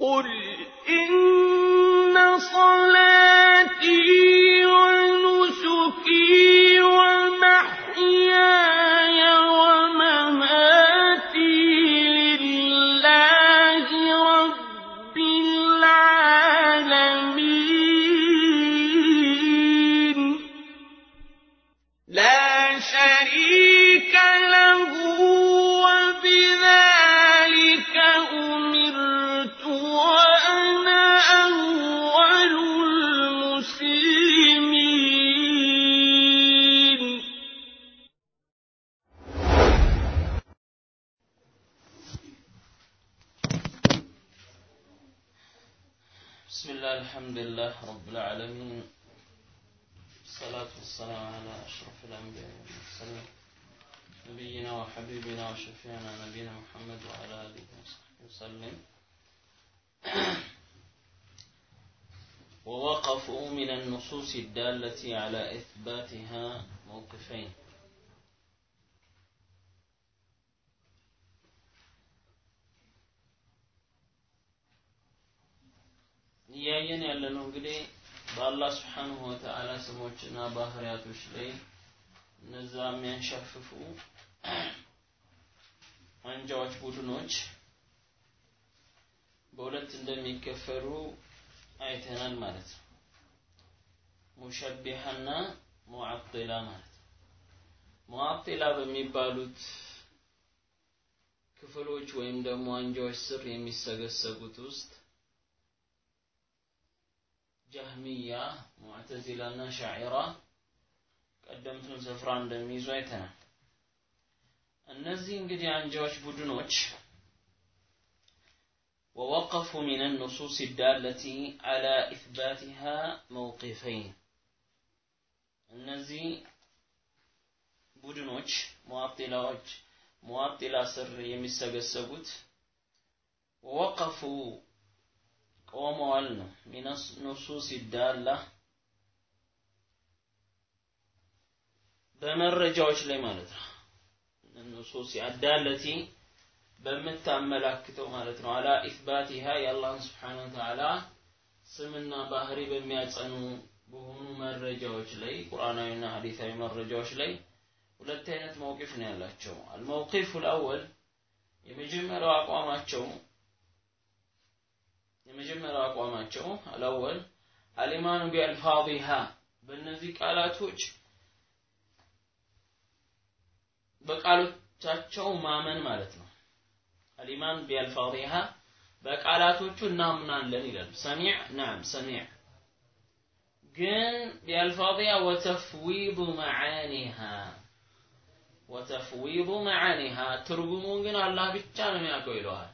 قل إن النصوص الدالة على إثباتها موقفين እያየን ያለነው እንግዲህ በአላህ ስብሓንሁ ወተዓላ ስሞችና ባህሪያቶች ላይ እነዛ የሚያንሻፍፉ አንጃዎች ቡድኖች በሁለት እንደሚከፈሉ አይተናል ማለት ነው። ሙሸቢሐና ሙዓጢላ ማለት ነው። ሙዓጢላ በሚባሉት ክፍሎች ወይም ደግሞ አንጃዎች ስር የሚሰገሰጉት ውስጥ ጀህሚያ፣ ሙዕተዚላ እና ሻዒራ ቀደምቱን ስፍራ እንደሚይዙ አይተናል። እነዚህ እንግዲህ አንጃዎች ቡድኖች ووقفوا من النصوص الدالة على إثباتها موقفين እነዚህ ቡድኖች ሙዓጢላዎች ሙዓጢላ ስር የሚሰገሰጉት ወቀፉ ቆመዋል ነው። ሚን ኑሱስ ዳላ በመረጃዎች ላይ ማለት ነው። ኑሱስ አዳለቲ በምታመላክተው ማለት ነው። አላ ኢትባቲሃ የአላህን ስብሓነ ስምና ባህሪ በሚያጸኑ በሆኑ መረጃዎች ላይ ቁርአናዊና ሐዲታዊ መረጃዎች ላይ ሁለት አይነት መውቂፍ ነው ያላቸው። አልመውቂፍ አልአወል የመጀመሪያው አቋማቸው የመጀመሪያው አቋማቸው አልአወል አልኢማኑ ቢአልፋዚሃ በእነዚህ ቃላቶች በቃሎቻቸው ማመን ማለት ነው። አልኢማን ቢአልፋዚሃ በቃላቶቹ እናምናለን ይላሉ። ሰሚዕ ናም ሰሚዕ ግን ቢአልፋዚሃ ወተፍዊዱ መዓኒሃ ወተፍዊዱ መዓኒሃ ትርጉሙን ግን አላህ ብቻ ነው የሚያውቀው ይለዋል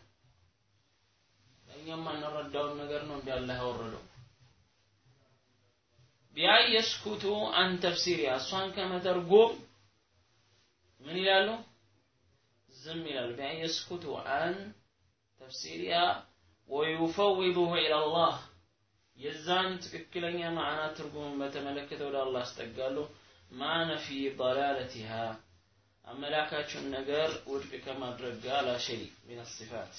እኛም አንረዳውን ነገር ነው እንዲ አላህ ያወረደው ቢያይ የስኩቱ አን ተፍሲሪያ እሷን ከመተርጎም ምን ይላሉ ዝም ይላሉ ቢያይ የስኩቱ አን ተፍሲሪያ ወዩፈውዱሁ ኢለላህ የዛን ትክክለኛ ማዕና ትርጉምን በተመለከተ ወደ አላህ ያስጠጋሉ ማነ ፊ ضلالتها አመላካቹን ነገር ውድቅ ከማድረግ ጋር ላሸይ ሚን ሲፋት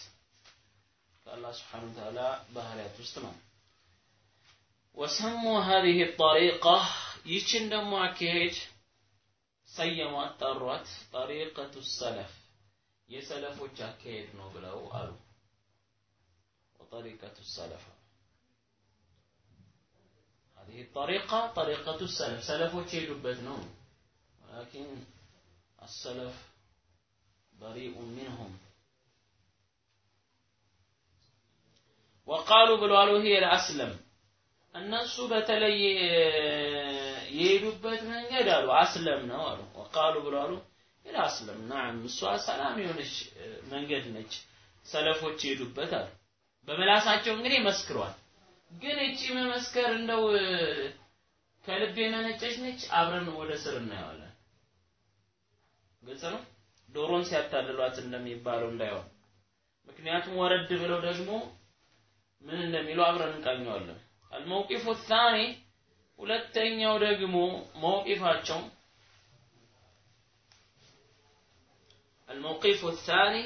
ከአላህ ስብሓነ ወተዓላ ባህሪያት ውስጥ ነው ወሰሙ هذه الطريقة ይችን ደግሞ አካሄድ ሰየሟት ጠሯት ጠሪቀቱ ሰለፍ የሰለፎች አካሄድ ነው ብለው አሉ وطريقة السلف ይህ ጠሪቃ ጠሪቀቱ ሰለፍ ሰለፎች የሄዱበት ነው። ወላኪን አሰለፍ በሪኡ ሚንሁም ወቃሉ ብለዋል ይሄ ለአስለም። እነሱ በተለይ የሄዱበት መንገድ አሉ አስለም ነው አሉ። ወቃሉ ብለዋሉ ይላ አስለም ናም እሷ ሰላም የሆነች መንገድ ነች። ሰለፎች የሄዱበት አሉ። በመላሳቸው እንግዲህ መስክሯል። ግን እቺ መመስከር እንደው ከልብ የመነጨች ነች አብረን ወደ ስር እናየዋለን ግልጽ ነው ዶሮን ሲያታልሏት እንደሚባለው እንዳይሆን ምክንያቱም ወረድ ብለው ደግሞ ምን እንደሚሉ አብረን እንቃኘዋለን አልመውቂፉ ታኒ ሁለተኛው ደግሞ መውቂፋቸው الموقف الثاني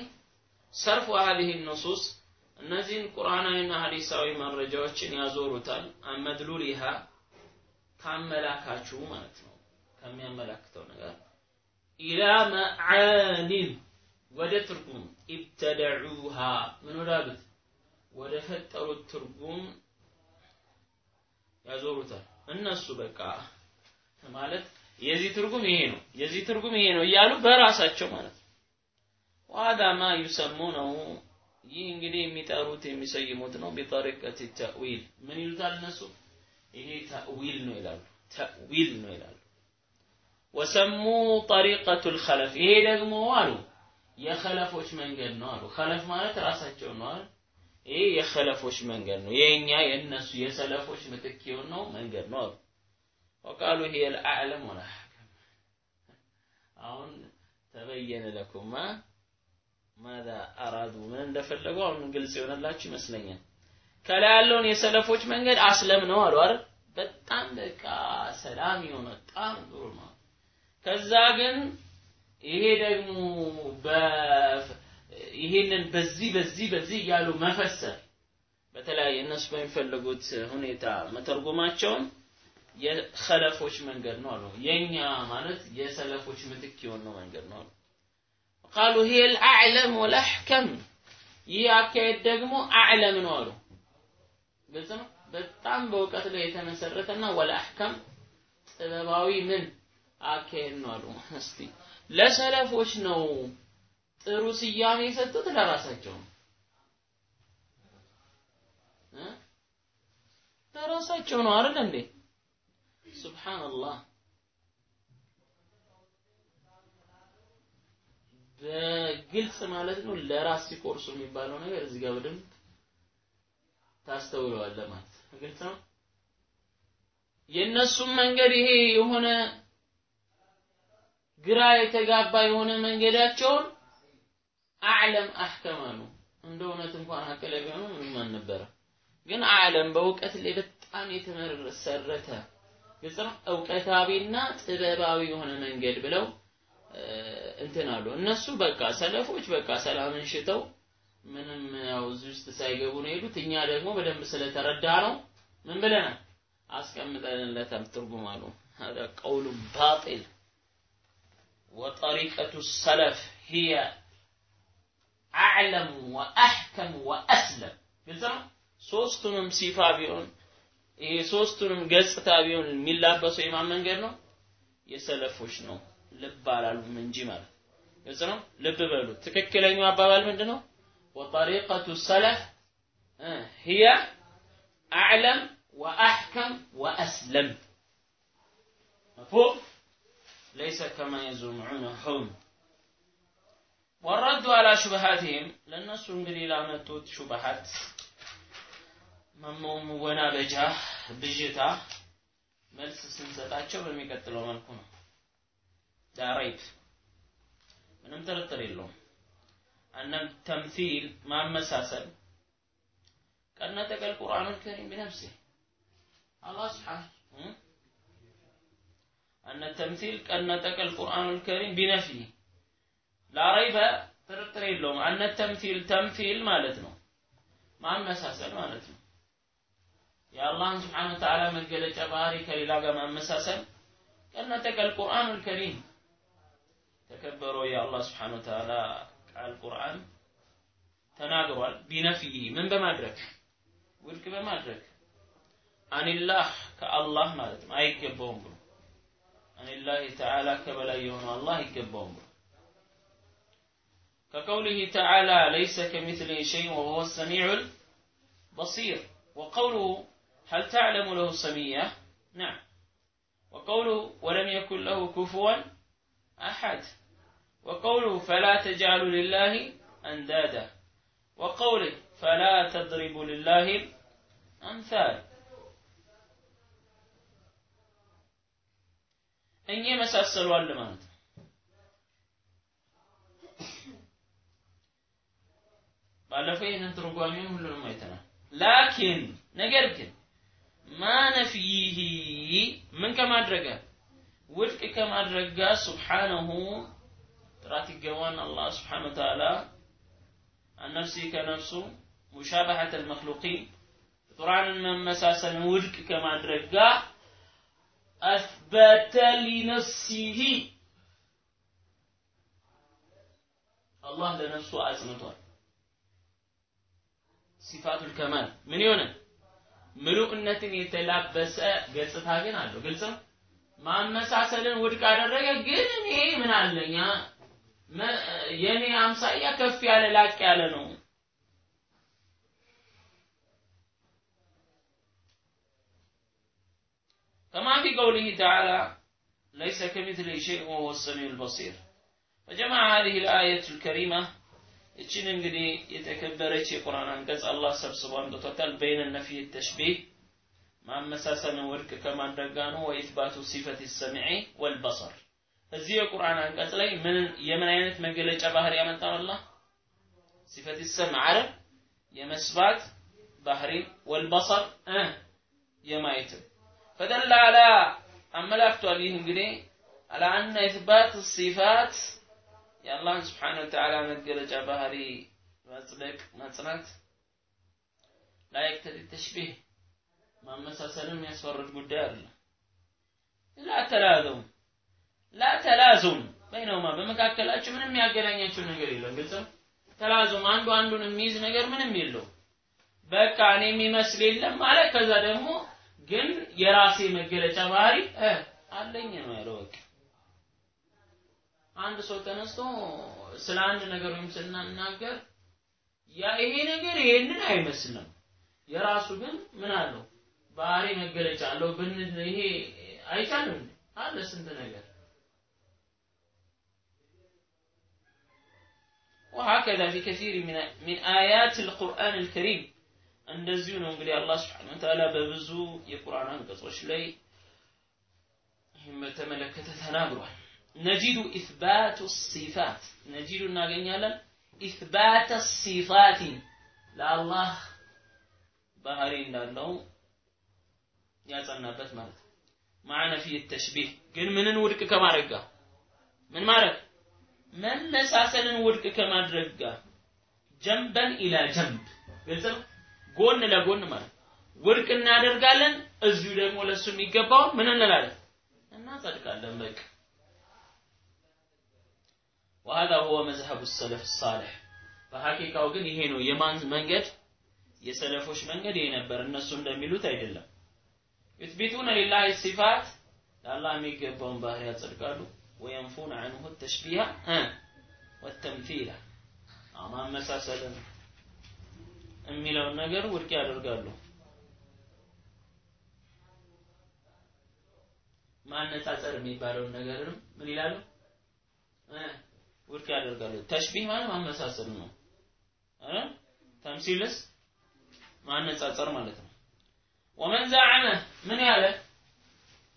صرف هذه النصوص እነዚህን ቁርአናዊና ሐዲሳዊ መረጃዎችን ያዞሩታል። አመድሉሊሃ ካመላካቹ ማለት ነው። ከሚያመላክተው ነገር ኢላ መዓኒን ወደ ትርጉም ኢብተደዑሃ ምን ወዳሉት? ወደ ፈጠሩት ትርጉም ያዞሩታል። እነሱ በቃ ማለት የዚህ ትርጉም ይሄ ነው የዚህ ትርጉም ይሄ ነው እያሉ በራሳቸው ማለት ነው። ዋዳ ማ ዩሰሙነሁ ይህ እንግዲህ የሚጠሩት የሚሰይሙት ነው ቢጠሪቀት ተእዊል ምን ይሉታል እነሱ ይሄ ተእዊል ነው ይላሉ ተእዊል ነው ይላሉ ወሰሙ ጠሪቀቱ ልኸለፍ ይሄ ደግሞ አሉ የኸለፎች መንገድ ነው አሉ ኸለፍ ማለት ራሳቸው ነው አሉ ይሄ የኸለፎች መንገድ ነው የኛ የእነሱ የሰለፎች ምትክ የሆነው መንገድ ነው አሉ ወቃሉ ይሄ ልአዕለም ወላሐከም አሁን ተበየነ ለኩማ ማዛ አራዱ? ምን እንደፈለጉ አሁን ግልጽ የሆነላችሁ ይመስለኛል። ከላይ ያለውን የሰለፎች መንገድ አስለም ነው አሉ አይደል? በጣም በቃ ሰላም የሆነ በጣም ጥሩ ነው። ከዛ ግን ይሄ ደግሞ ይሄንን በዚህ በዚህ በዚህ እያሉ መፈሰር በተለያየ እነሱ በሚፈልጉት ሁኔታ መተርጎማቸውን የኸለፎች መንገድ ነው አሉ። የኛ ማለት የሰለፎች ምትክ የሆነው መንገድ ነው አሉ ቃሉ ይሄ አዕለም ወላሕከም ይህ አካሄድ ደግሞ አዕለም ነው አሉ። ግልጽ ነው? በጣም በእውቀት ላይ የተመሰረተና ወላሕከም ጥበባዊ ምን አካሄድ ነው አሉ። እስቲ ለሰለፎች ነው ጥሩ ስያሜ የሰጡት ለራሳቸው ነው? ለራሳቸው ነው አይደል እንዴ? ሱብሃንአላህ በግልጽ ማለት ነው። ለራስ ሲቆርሱ የሚባለው ነገር እዚህ ጋር በደንብ ታስተውለዋለህ ማለት ግልጽ ነው? የእነሱም መንገድ ይሄ የሆነ ግራ የተጋባ የሆነ መንገዳቸውን አዕለም አሕከም አሉ። እንደ እውነት እንኳን ላይ ቢሆኑ ምንም አልነበረ ግን አዕለም በእውቀት ላይ በጣም የተመሰረተ ግልጽ ነው። እውቀታዊና ጥበባዊ የሆነ መንገድ ብለው እንትን አሉ እነሱ በቃ ሰለፎች በቃ ሰላምን ሽተው ምንም ያው እዚህ ውስጥ ሳይገቡ ነው የሄዱት እኛ ደግሞ በደንብ ስለተረዳ ነው ምን ብለናል አስቀምጠንለታል ትርጉም አሉ هذا قول باطل وطريقة السلف هي أعلم وأحكم وأسلم ግልጽ ነው ሶስቱንም ሲፋ ቢሆን ይሄ ሶስቱንም ገጽታ ቢሆን የሚላበሰው የማን መንገድ ነው የሰለፎች ነው ልብ አላሉም እንጂ ማለት ግልጽ ነው ልብ በሉ ትክክለኛው አባባል ምንድን ነው ወጠሪቀቱ ሰለፍ هي أعلم وأحكم وأسلم مفهوم ليس كما يزعمون هم والرد على شبهاتهم للناس እንግዲህ ላመጡት ሹብሃት መወናበጃ ብዥታ መልስ ስንሰጣቸው በሚቀጥለው መልኩ ነው ዳራይብ ምንም ጥርጥር የለውም አነም ተምሲል ማመሳሰል قد نطق القرآن الكريم بنفسه الله سبحانه أن التمثيل قد نطق القرآن الكريم بنفيه لا ريب ጥርጥር የለውም አነ ተምሲል ተምሲል ማለት ነው ማመሳሰል ማለት ነው የአላህን ስብሓን ወተዓላ መገለጫ ባህሪ ከሌላ ጋር ማመሳሰል ቀነጠቀ አልቁርአን አልከሪም ተከበረው የአላህ ስብሓን ወተዓላ ቃል ቁርአን ተናግሯል ቢነፊህ ምን በማድረግ ውድቅ በማድረግ አኒላህ ከአላህ ማለት ነው አይገባውም ብሎ አኒላህ ተዓላ ከበላይ የሆነው አላህ አይገባውም ብሎ كقوله تعالى ليس كمثله شيء وهو السميع البصير وقوله هل تعلم له سمية نعم وقوله ولم يكن له كفوا أحد وقوله فلا تجعلوا لله أندادا وقوله فلا تضربوا لله أمثال እኚህ የመሳሰሉ አለ ማለት ነው ባለፈው ይህንን ትርጓሜውን ሁሉንም አይተናል ላኪን ነገር ግን ማነፊይህ ምን ከማድረግ ውድቅ ከማድረግ ጋር ሱብሓነሁ ጥራት ይገባን አላህ ስብሓነ ወተዓላ አነፍሲ ከነፍሱ ሙሻባሐት አልመክሉቂን ፍጡራንን መመሳሰልን ውድቅ ከማድረግ ጋር አስበተ ሊነፍሲሂ አላህ ለነፍሱ አጽንቷል። ሲፋቱል ከማል ምን የሆነ ምሉእነትን የተላበሰ ገጽታ ግን አለው። ግልጽ ነው። ማመሳሰልን ውድቅ አደረገ። ግን እኔ ምን አለኛ የኔ አምሳያ ከፍ ያለ ላቅ ያለ ነው። كما في قوله تعالى ليس كمثله شيء وهو السميع البصير فجمع هذه الآية الكريمة ይችን እንግዲህ የተከበረች የቁርአን አንቀጽ አላህ ሰብስቦ አምጥቶታል። በይነ ነፊይ ተሽቢህ ማመሳሰልን ውድቅ ከማድረግ ጋር ነው። ወኢትባቱ ሲፈት ሰሚዒ ወልበሰር እዚህ የቁርአን አንቀጽ ላይ ምን የምን አይነት መገለጫ ባህሪ ያመጣው አላህ ሲፈት ሰምዕ የመስባት ባህሪ ወልበሰር የማየትም ፈደላ አላ አመላክቷል። ይህ እንግዲህ አላ አነ ኢትባት ሲፋት የአላህን ስብሓነ ወተዓላ መገለጫ ባህሪ መጽደቅ መጽናት ላ ተሽቢህ ማመሳሰልን የሚያስፈርድ ጉዳይ አይደለም። ላ ተላዘም ላ ተላዙም በይነውማ በመካከላቸው ምንም የሚያገናኛቸው ነገር የለም። ግልጽ ተላዙም አንዱ አንዱን የሚይዝ ነገር ምንም የለው። በቃ እኔ የሚመስል የለም ማለት ከዛ ደግሞ ግን የራሴ መገለጫ ባህሪ አለኝ ነው ያለው። በቃ አንድ ሰው ተነስቶ ስለ አንድ ነገር ወይም ስናናገር ያ ይሄ ነገር ይሄንን አይመስልም፣ የራሱ ግን ምን አለው ባህሪ መገለጫ አለው ብንል ይሄ አይቻልም አለ ስንት ነገር وهكذا في كثير من من آيات القرآن الكريم እንደዚሁ ነው እንግዲህ አላህ ስብሐነ ወተዓላ በብዙ የቁርአን አንቀጾች ላይ ይህን በተመለከተ ተናግሯል። ነጂዱ ኢስባቱ ሲፋት ነጂዱ እናገኛለን ኢስባተ ሲፋቲ ለአላህ ባህሪ እንዳለው ያጸናበት ማለት ነው። ማዕነ ፊ ተሽቢህ ግን ምንን ውድቅ ከማድረግ ጋር ምን ማድረግ መመሳሰልን ውድቅ ከማድረግ ጋር ጀንበን ኢላ ጀንብ ግልጽ ነው። ጎን ለጎን ማለት ውድቅ እናደርጋለን። እዚሁ ደግሞ ለሱ የሚገባውን ምን እንላለን? እናጸድቃለን። በቃ وهذا هو مذهب السلف الصالح በሐቂቃው ግን ይሄ ነው የማን መንገድ የሰለፎች መንገድ ይሄ ነበር እነሱ እንደሚሉት አይደለም ዩትቢቱነ ሊላሂ ሲፋት ለአላህ የሚገባውን ባህሪ ያጸድቃሉ ወየንፉነ አንሁ ተሽቢሃ ወተምፊላ ማመሳሰልን የሚለውን ነገር ውድቅ ያደርጋሉ ማነጻጸር የሚባለውን ነገርንም ምን ይላሉ ውድቅ ያደርጋሉ ተሽቢህ ማለት ማመሳሰል ነው ተምሲልስ ማነጻጸር ማለት ነው ወመን ዘዐመ? ምን ያለ?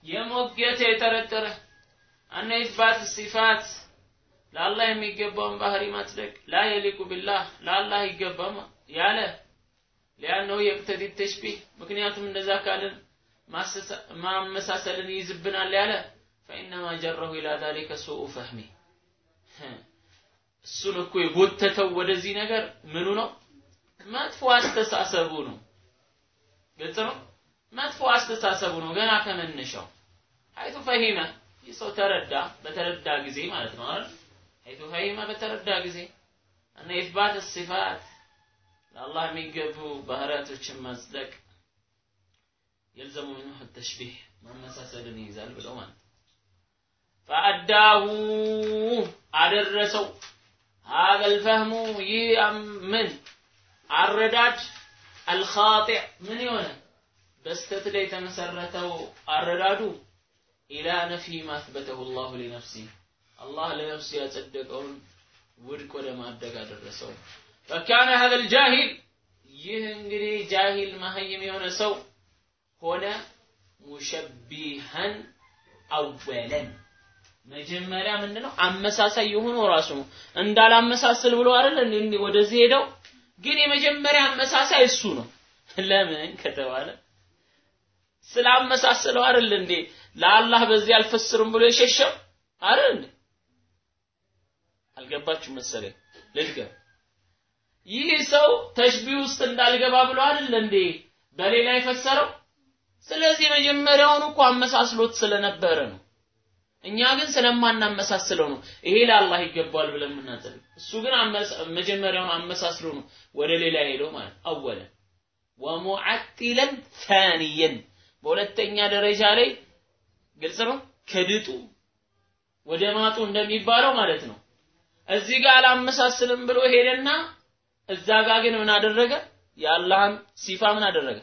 የሞገተ የጠረጠረ አነ ኢስባት ሲፋት። ለአላህ የሚገባውን ባህሪ ማጽደቅ። ላ የሊቁ ቢላህ። ለአላህ ይገባም ያለ። ሊያነው የቅተዲ ተሽቢህ። ምክንያቱም እንደዛ ካልን ማመሳሰልን ይይዝብናል ያለ። ፈኢነማ ጀረሁ ኢላ ዛሊከ ሱኡ ፈህሚ። እሱን እኮ የጎተተው ወደዚህ ነገር ምኑ ነው? መጥፎ አስተሳሰቡ ነው ግልጽ ነው። መጥፎ አስተሳሰቡ ነው ገና ከመነሻው። ሀይቱ ፈሂመ ይህ ሰው ተረዳ፣ በተረዳ ጊዜ ማለት ነው አይደል? ሀይቱ ፈሂመ በተረዳ ጊዜ እና ኢትባት ሲፋት ለአላህ የሚገቡ ባህሪያቶችን ማጽደቅ የልዘሙ ሚንሁ ተሽቢህ ማመሳሰልን ይይዛል ብለው ማለት ነው። ፈአዳሁ አደረሰው ሀገል ፈህሙ ይህ ምን አረዳድ አልኻጢዕ ምን የሆነ በስተት ላይ የተመሰረተው አረዳዱ ኢላ ነፊ ማስበተሁ ላሁ ሊነፍሲ አላህ ለነፍሱ ያጸደቀውን ውድቅ ወደ ማድረግ አደረሰው። ፈካነ ሀዘ ልጃሂል ይህ እንግዲህ ጃሂል መሀይም የሆነ ሰው ሆነ ሙሸቢሃን አወለን። መጀመሪያ ምንድነው? አመሳሳይ የሆነው ራሱ ነው እንዳላመሳስል ብሎ አይደል እንዴ ወደዚህ ሄደው ግን የመጀመሪያ አመሳሳይ እሱ ነው። ለምን ከተባለ ስላመሳሰለው አይደል እንዴ? ለአላህ በዚህ አልፈስርም ብሎ የሸሸው? አይደል እንዴ? አልገባችሁ መሰለኝ። ልድገም። ይህ ሰው ተሽቢህ ውስጥ እንዳልገባ ብሎ አይደል እንዴ በሌላ የፈሰረው? ስለዚህ መጀመሪያውን እኮ አመሳስሎት ስለነበረ ነው። እኛ ግን ስለማናመሳስለው ነው ይሄ ለአላህ ይገባል ብለን የምናጸድቅ። እሱ ግን መጀመሪያውን አመሳስሎ ነው ወደ ሌላ ሄደው ማለት አወለ ወሙዓጢለን ታኒየን በሁለተኛ ደረጃ ላይ ግልጽ ነው ከድጡ ወደ ማጡ እንደሚባለው ማለት ነው። እዚህ ጋር አላመሳስልም ብሎ ሄደና እዛ ጋር ግን ምን አደረገ? የአላህን ሲፋ ምን አደረገ?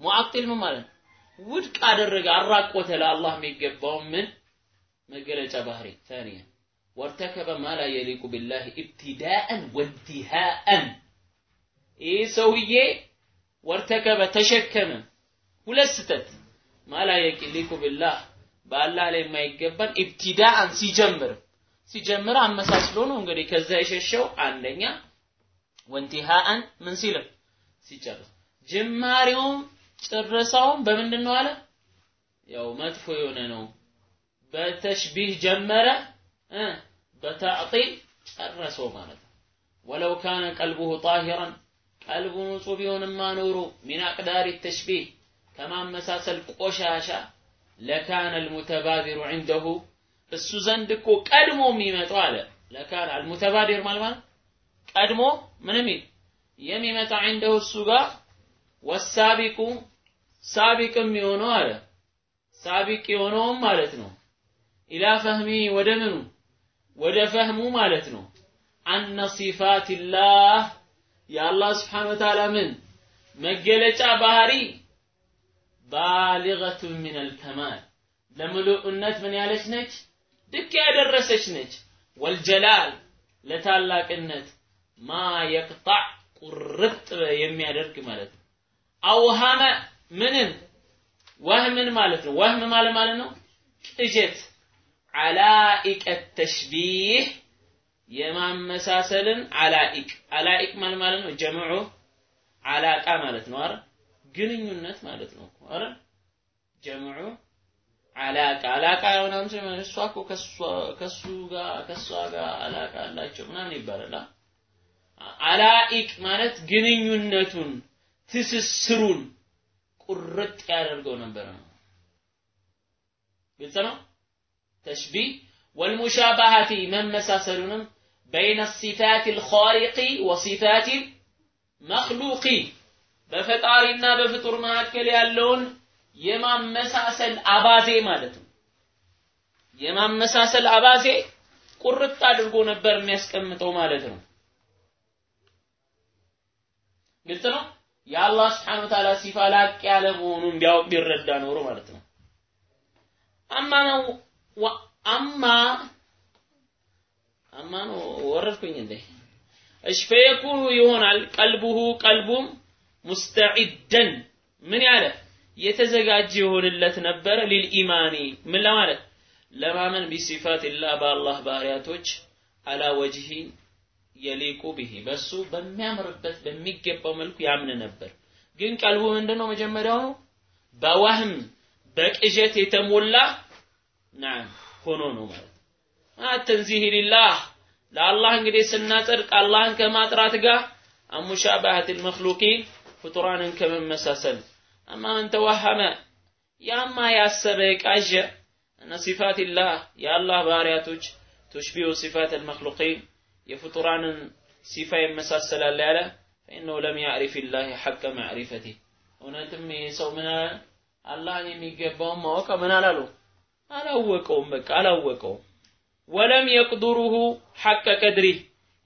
ሙዓጢል ምን ማለት ነው? ውድቅ አደረገ፣ አራቆተ ለአላህ የሚገባው ምን መገለጫ ባህሪ ثانيا وارتكب ما لا يليق بالله ابتداء وانتهاء ይህ ሰውዬ ወርተከበ ተሸከመ ሁለት ስተት ማላ የሊቁ ቢላህ በአላህ ላይ የማይገባን ኢብቲዳአን ሲጀምር ሲጀምር አመሳስሎ ነው እንግዲህ ከዛ የሸሸው አንደኛ ወንቲሃአን ምን ሲልም ሲጨርስ ጅማሬውም ጭረሳውም በምንድን ነው አለ ያው መጥፎ የሆነ ነው በተሽቢህ ጀመረ በተዕጢል ጨረሰው ማለት ነው። ወለው ካነ ቀልቡሁ ጣሂራን ቀልቡ ንጹህ ቢሆንማ ኖሮ ሚን አቅዳሪ ተሽቢህ ከማመሳሰል ቆሻሻ ለካነ አልሙተባዲሩ ዐንደሁ እሱ ዘንድ እኮ ቀድሞ የሚመጣው አለ። ለካነ አልሙተባዲር ማለት ማለት ቀድሞ ምንም የሚመጣ ዐንደሁ እሱ ጋር ወሳቢቁ ሳቢቅ የሚሆነው አለ። ሳቢቅ የሆነውም ማለት ነው ኢላ ፈህሚ ወደ ምኑ ወደ ፈህሙ ማለት ነው። አነ ሲፋቲላህ የአላህ ስብሓን ወተዓላ ምን? መገለጫ ባህሪ ባሊገቱ ምን አልከማል ለምሉእነት ምን ያለች ነች? ድክ ያደረሰች ነች። ወልጀላል ለታላቅነት ማ የቅጣዕ ቁርጥ የሚያደርግ ማለት ነው። አውሃመ ምንን? ወህምን ማለት ነው። ወህም ማለት ማለት ነው አላኢቀ ተሽቢህ የማመሳሰልን አላኢቅ። አላኢቅ ማለት ማለት ነው ጀምዑ አላቃ ማለት ነው አይደል? ግንኙነት ማለት ነው አይደል? ጀምዑ አላቃ። አላቃ ምናምን ሲሆን እሷ እኮ ከሱ ጋር ከሷ ጋር አላቃ አላቸው ምናምን ይባላል አላኢቅ ማለት ግንኙነቱን ትስስሩን ቁርጥ ያደርገው ነበር። ነው ግልጽ ነው ተሽቢህ ወልሙሻባሃቲ መመሳሰሉንም በይነ ሲፋት ልኻሊቂ ወሲፋት መክሉቂ በፈጣሪና በፍጡር መካከል ያለውን የማመሳሰል አባዜ ማለት ነው። የማመሳሰል አባዜ ቁርጥ አድርጎ ነበር የሚያስቀምጠው ማለት ነው። ግልጽ ነው? የአላህ ስብሓን ወተዓላ ሲፋ ላቅ ያለ መሆኑን ቢያውቅ ቢረዳ ኖሮ ማለት ነው። አማ ነው አማ ነው ወረድኩኝ እንዴ እሽ ፈየኩኑ ይሆናል ቀልቡሁ ቀልቡም ሙስተዒደን ምን ያለ የተዘጋጀ ይሆንለት ነበረ ሊልኢማኒ ምን ለማለት ለማመን ቢሲፋትላህ በአላህ ባህሪያቶች አላ ወጅሂ የሊቁ ብሂ በሱ በሚያምርበት በሚገባው መልኩ ያምን ነበር ግን ቀልቡ ምንድነው መጀመሪያው በዋህም በቅዠት የተሞላ ናም ሆኖ ነው ማለት። ተንዚህ ሊላህ ለአላህ እንግዲህ ስናጸድቅ አላህን ከማጥራት ጋር አሙሻባሃት ልመክሉቂን ፍጡራንን ከመመሳሰል። አማ መን ተዋሃመ ያማ ያሰበ የቃዠ እነ ሲፋትላህ የአላህ ባህርያቶች ቱሽቢሁ ሲፋት ልመክሉቂን የፍጡራንን ሲፋ ይመሳሰላል ያለ ፈኢነሁ ለም ያዕሪፍ ላህ ሐቀ ማዕሪፈቲ እውነትም ይህ ሰው ምን አላህን የሚገባውን ማወቅ ምን አላሉ አላወቀውም በቃ አላወቀውም። ወለም የቅዱሩሁ ሐቀ ቀድሪ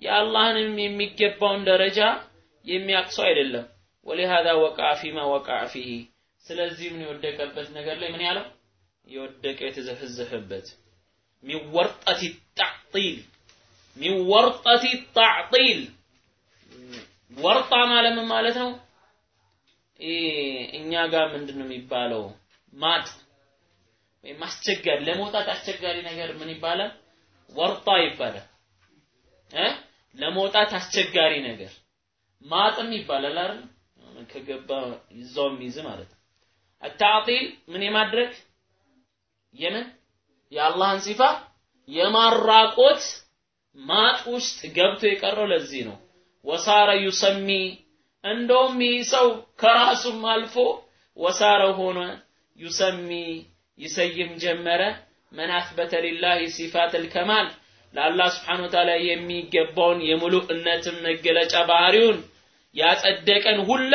የአላህንም የሚገባውን ደረጃ የሚያቅሰው አይደለም። ወሊሃዛ ወቃ ፊማ ወቃ ፊህ ስለዚህ ምን የወደቀበት ነገር ላይ ምን ያለው? የወደቀ የተዘፈዘፈበት። ሚን ወርጠት ታዕጢል ሚን ወርጣ ማለት ምን ማለት ነው? እኛ ጋር ምንድን ነው የሚባለው? ማጥ ወይም አስቸጋሪ ለመውጣት አስቸጋሪ ነገር ምን ይባላል? ወርጣ ይባላል። እ? ለመውጣት አስቸጋሪ ነገር። ማጥም ይባላል አይደል? ከገባ ይዛው የሚይዝ ማለት ነው። አታዕጢል ምን የማድረግ? የምን? የአላህን ሲፋ የማራቆት ማጥ ውስጥ ገብቶ የቀረው ለዚህ ነው። ወሳረ ዩሰሚ እንደውም ይህ ሰው ከራሱም አልፎ ወሳረ ሆነ ዩሰሚ ይሰይም ጀመረ። መን አስበተ ሊላሂ ሲፋት ልከማል ለአላህ ስብሓን ወተዓላ የሚገባውን የሙሉእነትን መገለጫ ባህሪውን ያጸደቀን ሁላ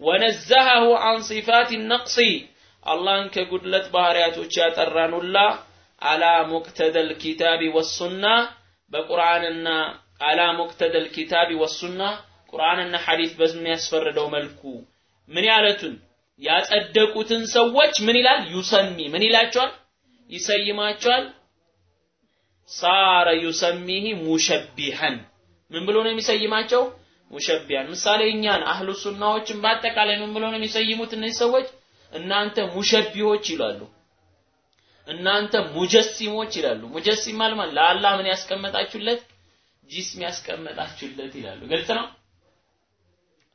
ወነዘሃሁ አን ሲፋት ነቅሲ አላህን ከጉድለት ባህሪያቶች ያጠራን ሁላ አላ ሙቅተደል ኪታቢ ወሱና በቁርአንና አላ ሙቅተደል ኪታቢ ወሱና ቁርአንና ሐዲስ በሚያስፈርደው መልኩ ምን ያለቱን ያጸደቁትን ሰዎች ምን ይላል? ዩሰሚ። ምን ይላቸዋል? ይሰይማቸዋል? ሳረ ዩሰሚህ ሙሸቢሐን። ምን ብሎ ነው የሚሰይማቸው? ሙሸቢያን ምሳሌ እኛን አህሉ ሱናዎችን በአጠቃላይ ምን ብሎ ነው የሚሰይሙት እነዚህ ሰዎች? እናንተ ሙሸቢሆች ይላሉ። እናንተ ሙጀሲሞች ይላሉ። ሙጀሲም ማለት ለአላህ ምን ያስቀመጣችሁለት? ጂስም ያስቀመጣችሁለት ይላሉ። ግልጽ ነው?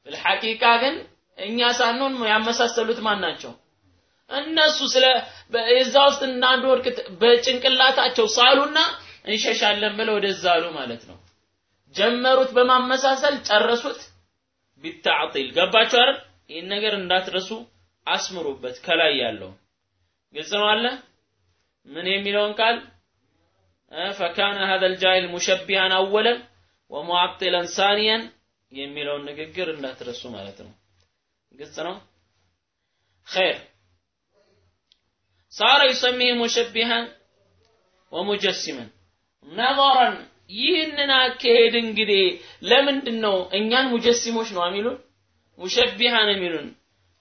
ለሐቂቃ ግን እኛ ሳንሆን ያመሳሰሉት ማን ናቸው? እነሱ ስለ እዛ ውስጥ ወርቅ በጭንቅላታቸው ሳሉና እንሸሻለን ብለው ወደዛ አሉ ማለት ነው። ጀመሩት በማመሳሰል ጨረሱት ቢታዕጢል ገባችሁ አይደል? ይህን ነገር እንዳትረሱ አስምሩበት። ከላይ ያለው ግልጽ ነው አለ ምን የሚለውን ቃል ፈካነ ሀዘል ጃሂል ሙሸቢያን አወለን ወሙዓጢለን ሳኒየን የሚለውን ንግግር እንዳትረሱ ማለት ነው። ግልጽ ነው? ኸይር። ሳረ ዩሰሚህ ሙሸቢሃን ወሙጀሲመን። ነظረን ይህንን አካሄድ እንግዲህ ለምንድን ነው እኛን ሙጀሲሞች ነው የሚሉን? ሙሸቢሃን የሚሉን።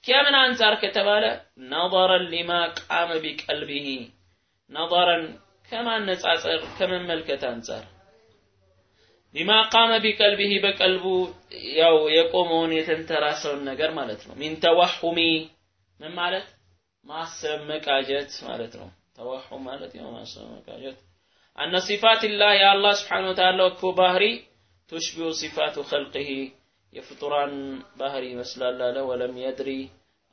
ከምን አንጻር ከተባለ ነظረን ሊማ ቃመ ቢቀልቢሂ። ነظረን ከማነጻጸር ከመመልከት አንጻር ሊማ ቃመ ቢቀልቢሂ በቀልቡ ያው የቆመውን የተንተራሰውን ነገር ማለት ነው. ሚን ተወሑሚ ምን ማለት؟ ማሰብ መቃጀት ማለት ነው. ተወሑም ማለት ያው ማሰብ መቃጀት። አነ ሲፋትላህ የአላህ ስብሓን ወተዓላ እኮ ባህሪ ቱሽቢሁ ሲፋቱ ኸልቅሂ የፍጡራን ባህሪ ይመስላል አለ። ወለም የድሪ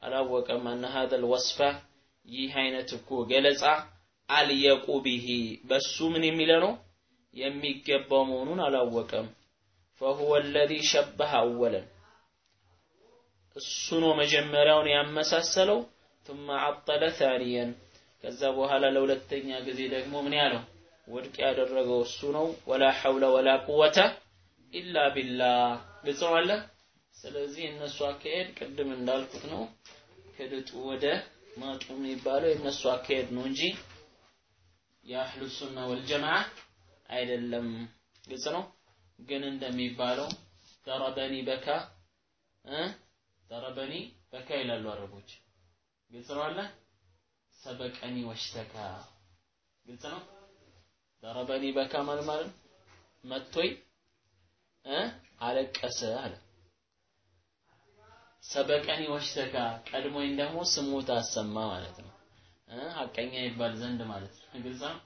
አላወቀም አነ ሀዘ ልወስፈ ይህ አይነት እኮ ገለጻ አልየቁ ቢሂ በሱ ምን የሚለ ነው የሚገባው መሆኑን አላወቀም ፈሁወ አለዚ ሸበሀ አወለን እሱ ነው መጀመሪያውን ያመሳሰለው ثم عطل ثانيا ከዛ በኋላ ለሁለተኛ ጊዜ ደግሞ ምን ያለው ውድቅ ያደረገው እሱ ነው ወላ ሐውለ ወላ ቁወተ ኢላ ቢላህ ግልጽ ነው አለ ስለዚህ እነሱ አካሄድ ቅድም እንዳልኩት ነው ከድጡ ወደ ማጡ የሚባለው የእነሱ አካሄድ ነው እንጂ የአህሉ ሱና ወልጀማዓ አይደለም። ግልጽ ነው? ግን እንደሚባለው ደረበኒ በካ ደረበኒ በካ ይላሉ አረቦች። ግልጽ ነው አለ? ሰበቀኒ ወሽተካ። ግልጽ ነው? ደረበኒ በካ ማለት ማለት መቶይ አለቀሰ አለ። ሰበቀኒ ወሽተካ። ቀድሞኝ ደግሞ ስሞታ አሰማ ማለት ነው። ሀቀኛ ይባል ዘንድ ማለት ነው። ግልጽ ነው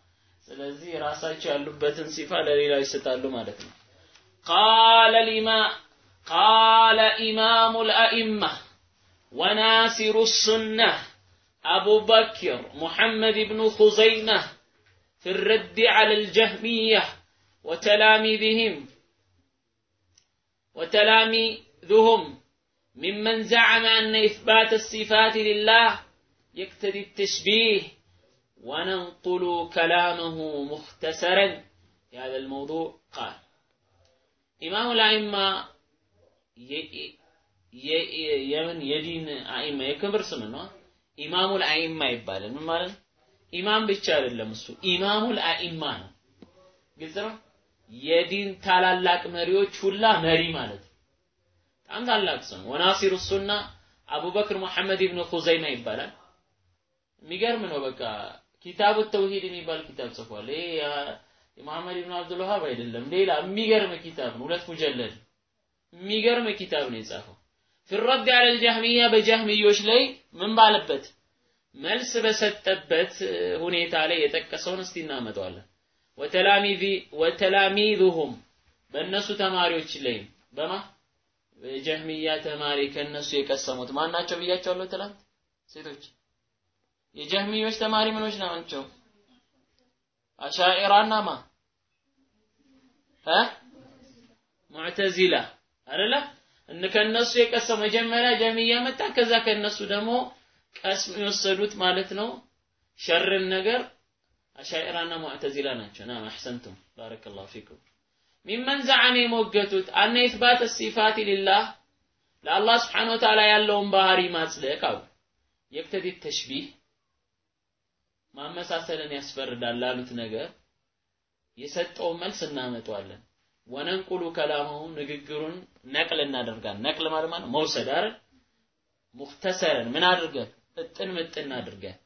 ስለዚህ ራሳቸው ያሉበትን ሲፋ ለሌላው ይሰጣሉ ማለት ነው ቃለ ሊማ ቃለ ኢማሙ ልአኢማ وناصر السنة أبو بكر محمد بن خزيمة في الرد على الجهمية وتلاميذهم وتلاميذهم ممن زعم أن إثبات الصفات لله يقتضي التشبيه وننقل كلامه مختصرا في هذا الموضوع قال إمام الأئمة የምን የዲን አኢማ የክብር ስም ነው ኢማሙል አኢማ ይባላል ምን ማለት ኢማም ብቻ አይደለም እሱ ኢማሙል አኢማ ነው ግልጽ ነው የዲን ታላላቅ መሪዎች ሁላ መሪ ማለት በጣም ታላቅ ስም ወናሲሩ ሱና አቡበክር መሐመድ ኢብኑ ኹዘይማ ይባላል የሚገርም ነው በቃ ኪታቡ ተውሂድ የሚባል ኪታብ ጽፏል። ይሄ የመሐመድ ኢብኑ አብዱል ወሃብ አይደለም ሌላ የሚገርም ኪታብ ነው። ሁለት ሙጀለድ የሚገርም ኪታብ ነው የጻፈው። ፊረድ አለ ልጃህሚያ በጃህሚዮች ላይ ምን ባለበት? መልስ በሰጠበት ሁኔታ ላይ የጠቀሰውን እስቲ እናመጣዋለን። ወተላሚዚ ወተላሚዙሁም በእነሱ ተማሪዎች ላይ በማ? በጀህሚያ ተማሪ ከነሱ የቀሰሙት ማን ናቸው ብያቸዋለሁ ትላንት? ሴቶች የጀህሚዮች ተማሪ ምኖች ናቸው? አሻኢራና ማ? እ ሙዕተዚላ። አይደለ? እነ ከነሱ የቀሰው መጀመሪያ ጀሚያ መጣ ከዛ ከነሱ ደግሞ ቀስም የወሰዱት ማለት ነው። ሸርን ነገር አሻኢራና ሙዕተዚላ ናቸው። ናም አሕሰንቱም። ባረከላሁ ፊኩም። ሚመን ዘዓመ የሞገቱት አነ ኢትባት ሲፋት ሊላህ ለአላህ ስብሓን ወተዓላ ያለውን ባህሪ ማጽደቅ አሉ። የቅተዲ ተሽቢህ ማመሳሰልን ያስፈርዳል ላሉት ነገር የሰጠውን መልስ እናመጣዋለን። ወነንቁሉ ከላመሁ ንግግሩን ነቅል እናደርጋለን። ነቅል ማለት ማለት መውሰድ አይደል? ሙክተሰረን ምን አድርገን? እጥን ምጥን አድርገን።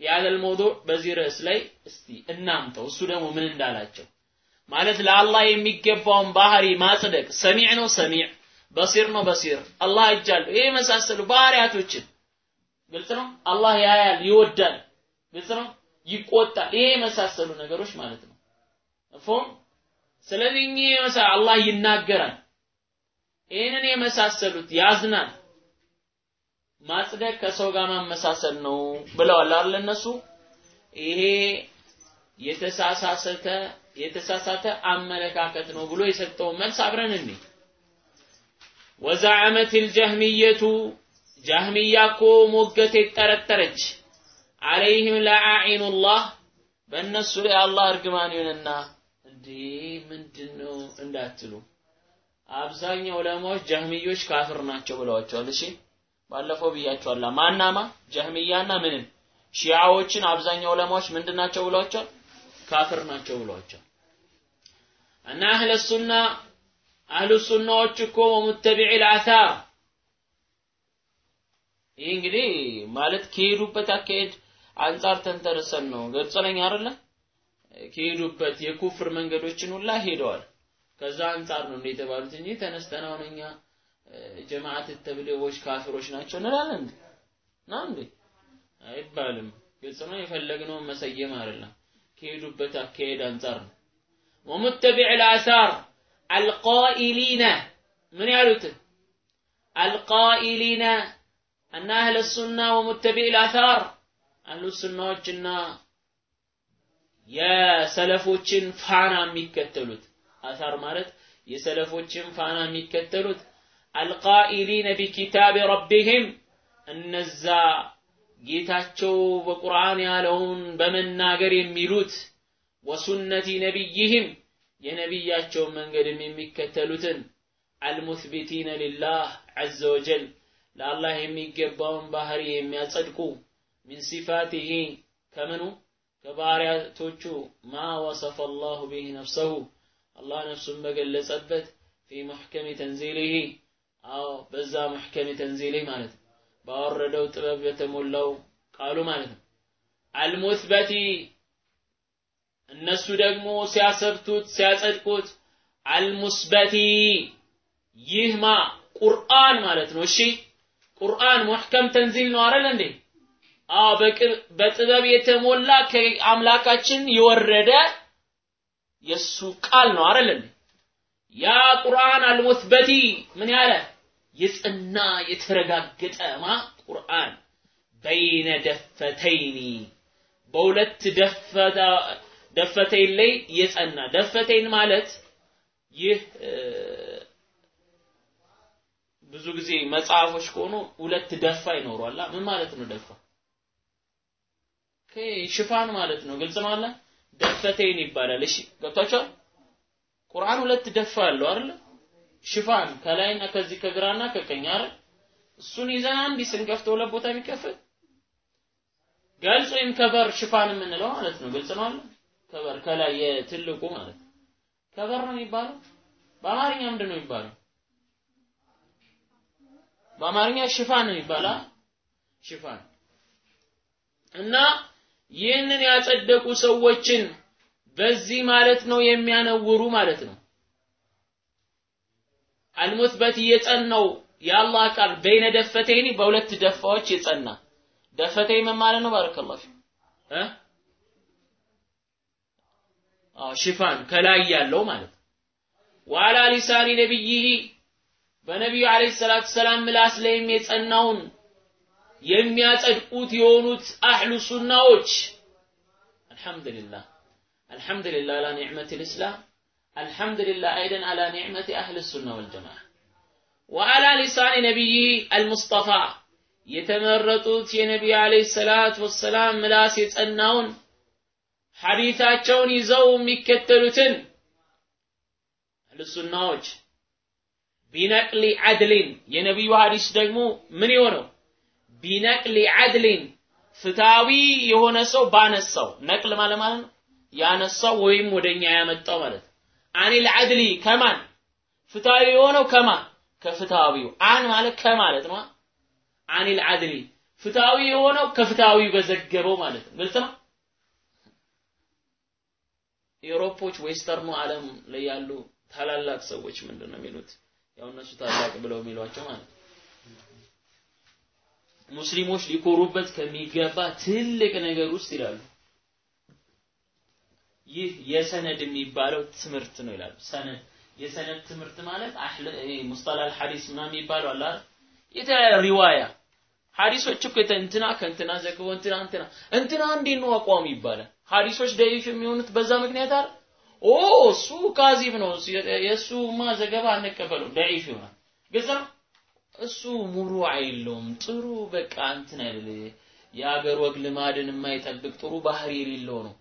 ያለል መውዱዕ በዚህ ርዕስ ላይ እስቲ እናምጠው እሱ ደግሞ ምን እንዳላቸው ማለት ለአላህ የሚገባውን ባህሪ ማጽደቅ። ሰሚዕ ነው ሰሚዕ በሲር ነው በሲር። አላህ እጃለሁ ይሄ የመሳሰሉ ባህሪያቶችን። ግልጽ ነው? አላህ ያያል ይወዳል ግልጽ ነው ይቆጣል። ይሄ የመሳሰሉ ነገሮች ማለት ነው። እፎም ስለዚህ እኚህ የመሳ አላህ ይናገራል። ይህንን የመሳሰሉት ያዝናል። ማጽደቅ ከሰው ጋር ማመሳሰል ነው ብለዋል አይደል እነሱ? ይሄ የተሳሳተ የተሳሳተ አመለካከት ነው ብሎ የሰጠውን መልስ አብረን እንይ። ወዘዓመት ልጀህሚየቱ ጃህሚያ እኮ ሞገት የጠረጠረች አለይህም ለአዒኑላህ በእነሱ ላይ አላህ እርግማን ይሁንና። እንዴ ምንድን ነው እንዳትሉ። አብዛኛው ዑለማዎች ጀህሚዮች ካፍር ናቸው ብለዋቸዋል። እሺ ባለፈው ብያቸዋለሁ። ማናማ? ጀህሚያና ምንን? ሺዓዎችን አብዛኛው ዑለማዎች ምንድን ናቸው ብለዋቸዋል? ካፍር ናቸው ብለዋቸዋል። እና አህለ ሱና አህሉ ሱናዎች እኮ ወሙተቢዒ ልአታር ይህ እንግዲህ ማለት ከሄዱበት አካሄድ አንጻር ተንተርሰን ነው። ግልጽ ነኝ አይደለ? ከሄዱበት የኩፍር መንገዶችን ሁላ ሄደዋል። ከዛ አንጻር ነው የተባሉት እንጂ ተነስተን አሁን ጀማዓት ተብሊጎች ካፊሮች ናቸው እንላለን እንዴ? ና እንዴ? አይባልም። ግልጽ ነው የፈለግነውን መሰየም አይደለም። ከሄዱበት አካሄድ አንጻር ነው። ወሙተቢዕ ልአሳር አልቃኢሊነ ምን ያሉት? አልቃኢሊነ እና አህለ ሱና ወሙተቢዕ ልአሳር አህሉ ሱናዎችና የሰለፎችን ፋና የሚከተሉት። አሳር ማለት የሰለፎችን ፋና የሚከተሉት። አልቃኢሊነ ቢኪታብ ረቢህም እነዛ ጌታቸው በቁርአን ያለውን በመናገር የሚሉት ወሱነቲ ነቢይህም የነቢያቸውን መንገድም የሚከተሉትን። አልሙትቢቲነ ሊላህ ዐዘ ወጀል ለአላህ የሚገባውን ባህሪ የሚያጸድቁ ሚን ሲፋቲሂ ከምኑ ከባህሪያቶቹ ማ ወሰፈ አላሁ ቢህ ነፍሰሁ አላህ ነፍሱን በገለጸበት ፊ ሙሕከሚ ተንዚሊሂ አዎ በዛ ሙሕከሚ ተንዚሊህ ማለት ነው ባወረደው ጥበብ በተሞላው ቃሉ ማለት ነው። አልሙትበቲ እነሱ ደግሞ ሲያሰብቱት ሲያጸድቁት አልሙስበቲ ይህ ማ ቁርአን ማለት ነው። እሺ ቁርአን ሙሕከም ተንዚል ነው አይደል እንዴ አዎ በጥበብ የተሞላ ከአምላካችን የወረደ የሱ ቃል ነው አይደል ያ ቁርአን አልሙትበቲ ምን ያለ? የጽና የተረጋገጠ ማ? ቁርአን በይነ ደፈተይኒ። በሁለት ደፈታ ደፈተይን ላይ የጸና። ደፈተይን ማለት ይህ ብዙ ጊዜ መጽሐፎች ከሆኑ ሁለት ደፋ ይኖሯላ ምን ማለት ነው ደፋ ሽፋን ማለት ነው። ግልጽ ነው አለ ደፈተይን ይባላል። እሺ ገብታችኋል ቁርአን ሁለት ደፋ አለው አይደል? ሽፋን ከላይና ከዚህ ከግራና ከቀኝ አይደል? እሱን ይዘን አንድ ስንከፍተው ሁለት ቦታ የሚከፈት ገልጽ ወይም ከበር ሽፋን የምንለው ማለት ነው። ግልጽ ነው አለ ከበር ከላይ የትልቁ ማለት ከበር ነው የሚባለው? በአማርኛ ምንድን ነው የሚባለው? በአማርኛ ሽፋን ነው ይባላል ሽፋን እና ይህንን ያጸደቁ ሰዎችን በዚህ ማለት ነው የሚያነውሩ ማለት ነው። አልሙትበት የጸናው የአላህ ቃል በይነ ደፈተይኒ በሁለት ደፋዎች የጸና። ደፈተይ ምን ማለት ነው? ባረከላሁ አዎ ሽፋን ከላይ ያለው ማለት ዋላ ሊሳኒ ነብይህ በነቢዩ አለይሂ ሰላቱ ሰላም ምላስ ላይም የጸናውን የሚያጸድቁት የሆኑት አህሉ ሱናዎች። አልহামዱሊላህ አልহামዱሊላህ አላ ኒዕመት الاسلام الحمد لله ايضا على نعمه اهل السنه والجماعه وعلى لسان نبي የተመረጡት የነቢ አለይሂ ሰላት ወሰላም ምላስ የጸናውን ሐዲታቸውን ይዘው የሚከተሉትን አህልሱናዎች ቢነቅሊ አድሊን የነቢዩ ሐዲስ ደግሞ ምን ይሆነው ቢነቅሊ አድሊን ፍትሃዊ የሆነ ሰው ባነሳው። ነቅል ማለት ማለት ነው? ያነሳው ወይም ወደኛ ያመጣው ማለት عن العدل ከማን? ፍትሃዊ የሆነው ከማን? ከፍትሃዊው عن ማለት ከማለት ነው። عن العدل ፍትሃዊ የሆነው ከፍትሃዊ በዘገበው ማለት ነው። ግልጽ ነው? ኤውሮፖች western ኡ ዓለም ላይ ያሉ ታላላቅ ሰዎች ምንድን ነው የሚሉት? ያው እነሱ ታላቅ ብለው የሚሏቸው ማለት ነው ሙስሊሞች ሊኮሩበት ከሚገባ ትልቅ ነገር ውስጥ ይላሉ። ይህ የሰነድ የሚባለው ትምህርት ነው ይላሉ። ሰነድ የሰነድ ትምህርት ማለት ሙስጠላል ሐዲስ ምናምን የሚባለው አለ የተለያየ ሪዋያ። ሐዲሶች እኮ እንትና ከእንትና ዘግቦ እንትና እንትና እንትና እንዴት ነው አቋሙ ይባላል? ሐዲሶች ደይፍ የሚሆኑት በዛ ምክንያት አይደል? ኦ እሱ ካዚብ ነው። የእሱማ ዘገባ አንቀበለው ደይፍ ይሆናል። ግልጽ ነው እሱ ሙሉ አይለውም ጥሩ በቃ እንትን አይደል የሀገር ወግ ልማድን የማይጠብቅ ጥሩ ባህሪ የሌለው ነው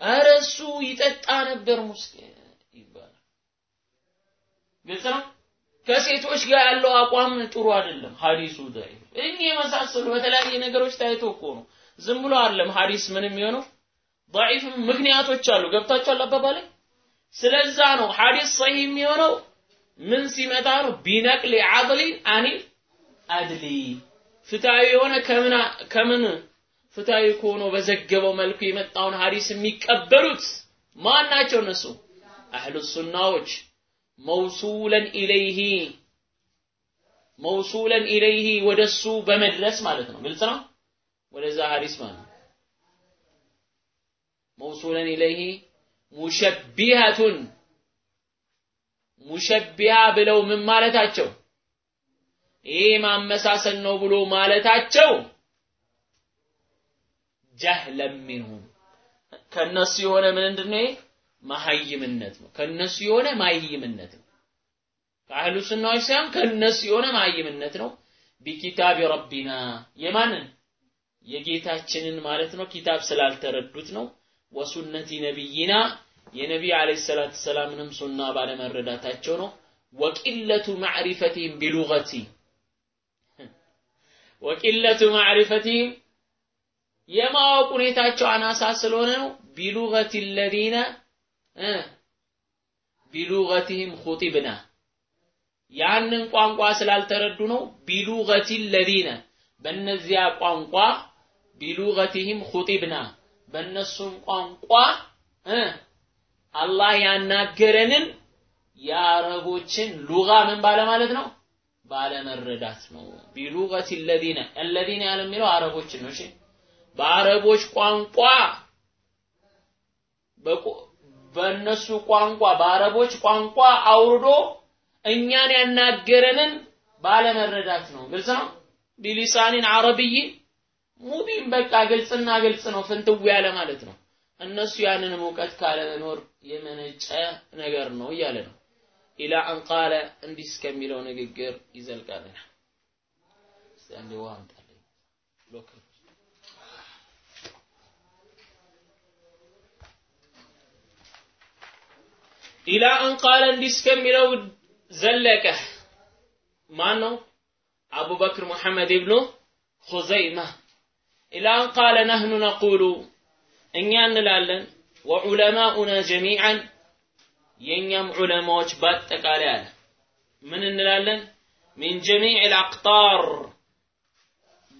አረ እሱ ይጠጣ ነበር ሙስሊም ይባላል ግልጽ ነው ከሴቶች ጋር ያለው አቋም ጥሩ አይደለም ሐዲሱ ዳይ እኚህ የመሳሰሉ በተለያየ ነገሮች ታይቶ እኮ ነው ዝም ብሎ አይደለም ሐዲስ ምን የሚሆነው ضعيف ምክንያቶች አሉ ገብታችኋል አባባሌ ስለዛ ነው ሐዲስ ሰሂህ የሚሆነው ምን ሲመጣ ነው? ቢነቅሊ አድሊ አኒል አድሊ። ፍትሃዊ የሆነ ከምን ከምን ፍትሃዊ ከሆነ በዘገበው መልኩ የመጣውን ሐዲስ የሚቀበሉት ማን ናቸው እነሱ? አህሉ ሱናዎች። መውሱለን ኢለይሂ መውሱለን ኢለይሂ ወደሱ በመድረስ ማለት ነው። ግልጽ ነው? ወደዛ ሐዲስ ማለት ነው። መውሱለን ኢለይሂ ሙሸቢሃቱን ሙሸቢሃ ብለው ምን ማለታቸው? ይሄ ማመሳሰል ነው ብሎ ማለታቸው ጀህለም ሚንሁም። ከነሱ የሆነ ምንድን ነው? መሀይምነት ነው። ከነሱ የሆነ ማይምነት ነው። ከአህሉ ሱናዎች ሳይሆን ከነሱ የሆነ ማይምነት ነው። ቢኪታቢ ረቢና የማንን? የጌታችንን ማለት ነው። ኪታብ ስላልተረዱት ነው። ወሱነቲ ነቢይና የነቢይ አለይሂ ሰላቱ ሰላምንም ሱና ባለመረዳታቸው ነው። ወቂለቱ ማዕሪፈቲህም ቢሉገቲ ወቂለቱ ማዕሪፈቲህም የማወቅ ሁኔታቸው አናሳ ስለሆነ ነው። ቢሉገቲ ለዚነ ቢሉገቲህም ኹጢብና ያንን ቋንቋ ስላልተረዱ ነው። ቢሉገቲ ለዚነ በእነዚያ ቋንቋ ቢሉገቲህም ኹጢብና በእነሱም ቋንቋ አላህ ያናገረንን የአረቦችን ሉጋ ምን ባለ ማለት ነው ባለመረዳት ነው። ቢሉቀት ለዚነ አለዚነ ያለ የሚለው አረቦችን ነው። እሺ በአረቦች ቋንቋ በእነሱ ቋንቋ በአረቦች ቋንቋ አውርዶ እኛን ያናገረንን ባለመረዳት ነው። ግልጽ ነው። ቢሊሳኒን አረብይ ሙቢን በቃ ግልጽና ግልጽ ነው። ፍንትው ያለ ማለት ነው። እነሱ ያንንም እውቀት ካለመኖር የመነጨ ነገር ነው እያለ ነው። ኢላ አን ቃለ እንዲህ እስከሚለው ንግግር ይዘልቃልና እስቲ ኢላ አን እንዲህ እስከሚለው ዘለቀ። ማን ነው አቡበክር ሙሐመድ ኢብኑ ኹዘይማ። ኢላ አን ቃለ ነህኑ ነቁሉ እኛ እንላለን ወዑለማኡና ጀሚዓን የእኛም ዑለማዎች በአጠቃላይ አለ ምን እንላለን ሚን ጀሚዕ ልአቅጣር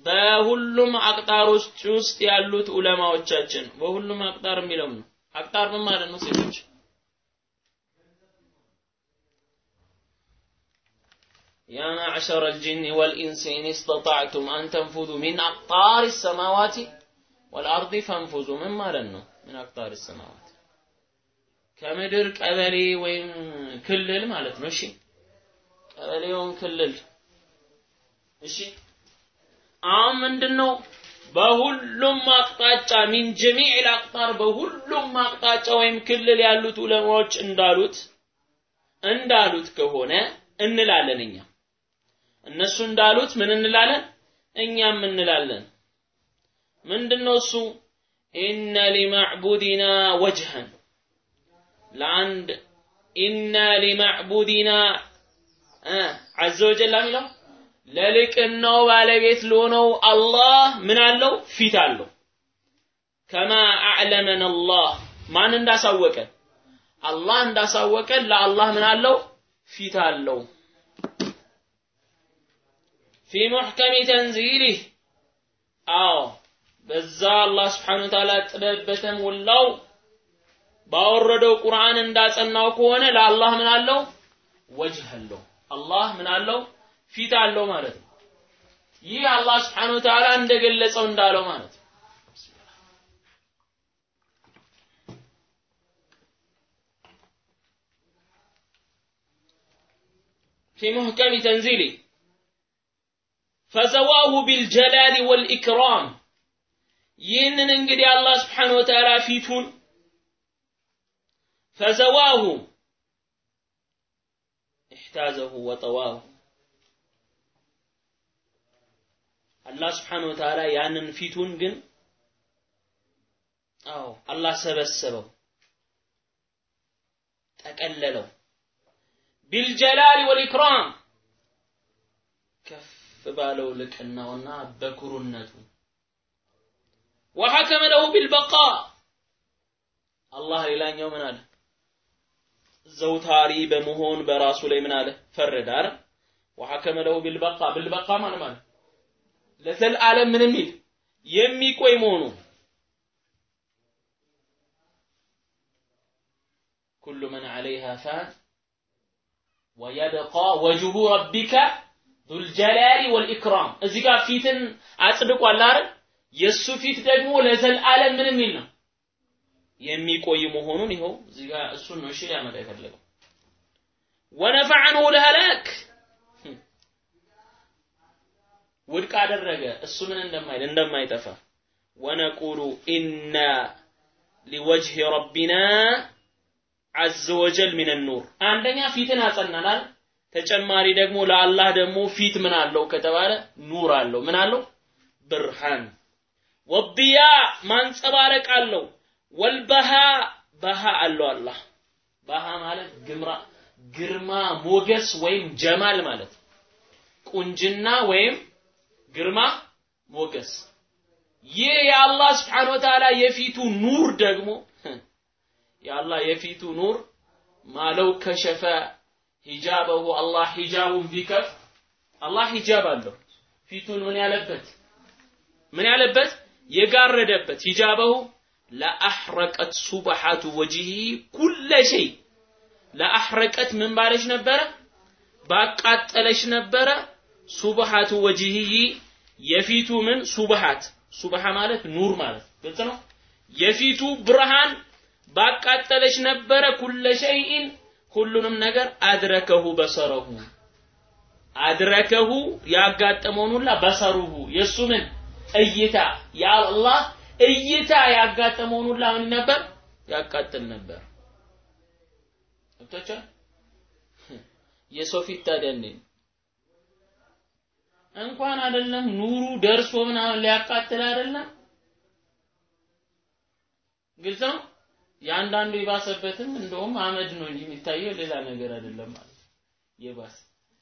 በሁሉም አቅጣሮች ውስጥ ያሉት ዑለማዎቻችን በሁሉም አቅጣር የሚለው ነው አቅጣር ምን ማለት ነው ሴቶች يا معشر الجن والإنس إن استطعتم أن تنفذوا من أقطار السماوات ወልአርዲ ፈንፉዙ ምን ማለት ነው? ምን አቅጣሪ ሰማዋት ከምድር ቀበሌ ወይም ክልል ማለት ነው። እሺ ቀበሌውን ክልል። እሺ አሁን ምንድነው? በሁሉም አቅጣጫ ሚን ጀሚዕል አቅጣር በሁሉም አቅጣጫ ወይም ክልል ያሉት ዑለማዎች እንዳሉት እንዳሉት ከሆነ እንላለን እኛ። እነሱ እንዳሉት ምን እንላለን? እኛም እንላለን። ምንድነው እሱ? ኢነ ሊማዕቡዲና ወጅሀን ለአንድ ኢነ ሊማዕቡዲና ዐዘ ወጀል የሚለው ለልቅናው ባለቤት ለሆነው አላህ ምን አለው? ፊት አለው። ከማ አዕለመን አላህ ማን እንዳሳወቀን አላህ እንዳሳወቀን ለአላህ ምን አለው? ፊት አለው። ፊ ሙሕከሚ ተንዚሊህ። አዎ በዛ አላህ ስብሓነ ወተዓላ ጥበብ በተሞላው ባወረደው ቁርአን እንዳጸናው ከሆነ ለአላህ ምን አለው ወጅህ አለው አላህ ምን አለው ፊት አለው ማለት ነው ይህ አላህ ስብሓነ ወተዓላ እንደገለጸው እንዳለው ማለት ነው في محكم تنزيله فزواه بالجلال والإكرام ይህንን እንግዲህ አላህ ስብሓን ወተዓላ ፊቱን ፈዘዋሁ ኢሕታዘሁ ወጠዋሁ አላህ ስብሓን ወተዓላ ያንን ፊቱን ግን አዎ አላህ ሰበሰበው ጠቀለለው ቢልጀላል ወልኢክራም ከፍ ባለው ልቅናውና በኩሩነቱ ወሐከመ ለሁ ቢልበቃ። አላህ ሌላኛው ምን አለ? ዘውታሪ በመሆን በራሱ ላይ ምን አለ? ፈረደ አይደል? ወሐከመ ለሁ ቢልበቃ። ቢልበቃ ማለት ማለት ለዘላለም ምን የሚል? የሚቆይ መሆኑ። ኩሉ መን ዐለይሃ ፋን ወየብቃ ወጅሁ ረቢከ ዙልጀላሊ ወልኢክራም። እዚህ ጋር ፊትን አጽድቋል አይደል? የሱ ፊት ደግሞ ለዘላለም ምን የሚል ነው። የሚቆይ መሆኑን ይኸው እዚህ ጋር እሱን ነው እሺ ሊያመጣ የፈለገው። ወነፈ ዐንሁ ልሀላክ ውድቅ አደረገ። እሱ ምን እንደማይል እንደማይጠፋ። ወነቁሉ ኢና ሊወጅህ ረቢና ዐዘ ወጀል ሚን ኑር። አንደኛ ፊትን አጸናናል። ተጨማሪ ደግሞ ለአላህ ደግሞ ፊት ምን አለው ከተባለ ኑር አለው። ምን አለው? ብርሃን ወድያ ማንጸባረቅ አለው ወልበሃ በሃ አለው አላህ። በሃ ማለት ግምራ ግርማ ሞገስ ወይም ጀማል ማለት። ቁንጅና ወይም ግርማ ሞገስ። ይህ የአላህ ስብሓን ወተዓላ የፊቱ ኑር ደግሞ የአላህ የፊቱ ኑር ማለው ከሸፈ ሂጃበሁ። አላህ ሂጃቡን ቢከፍ አላህ ሂጃብ አለው። ፊቱን ምን ያለበት? ምን ያለበት የጋረደበት ሂጃበሁ ለአሕረቀት ሱብሓቱ ወጅሂ ኩለ ሸይ። ለአሕረቀት ምን ባለች ነበረ? ባቃጠለች ነበረ? ሱብሓቱ ወጅሂ የፊቱ ምን? ሱብሓት ሱብሓ ማለት ኑር ማለት ግልጽ ነው? የፊቱ ብርሃን ባቃጠለች ነበረ ኩለ ሸይኢን። ሁሉንም ነገር አድረከሁ በሰረሁ። አድረከሁ ያጋጠመውን ሁላ በሰሩሁ። የእሱ ምን እይታ የአላህ እይታ ያጋጠመውን ሁላ ምን ነበር? ያቃጥል ነበር። ገብቶቻል የሰው ፊት እንኳን አይደለም ኑሩ ደርሶ ምናምን ሊያቃጥል አይደለም ግልጽ ነው? የአንዳንዱ የባሰበትም እንደውም አመድ ነው እንጂ የሚታየው ሌላ ነገር አይደለም ማለት የባሰ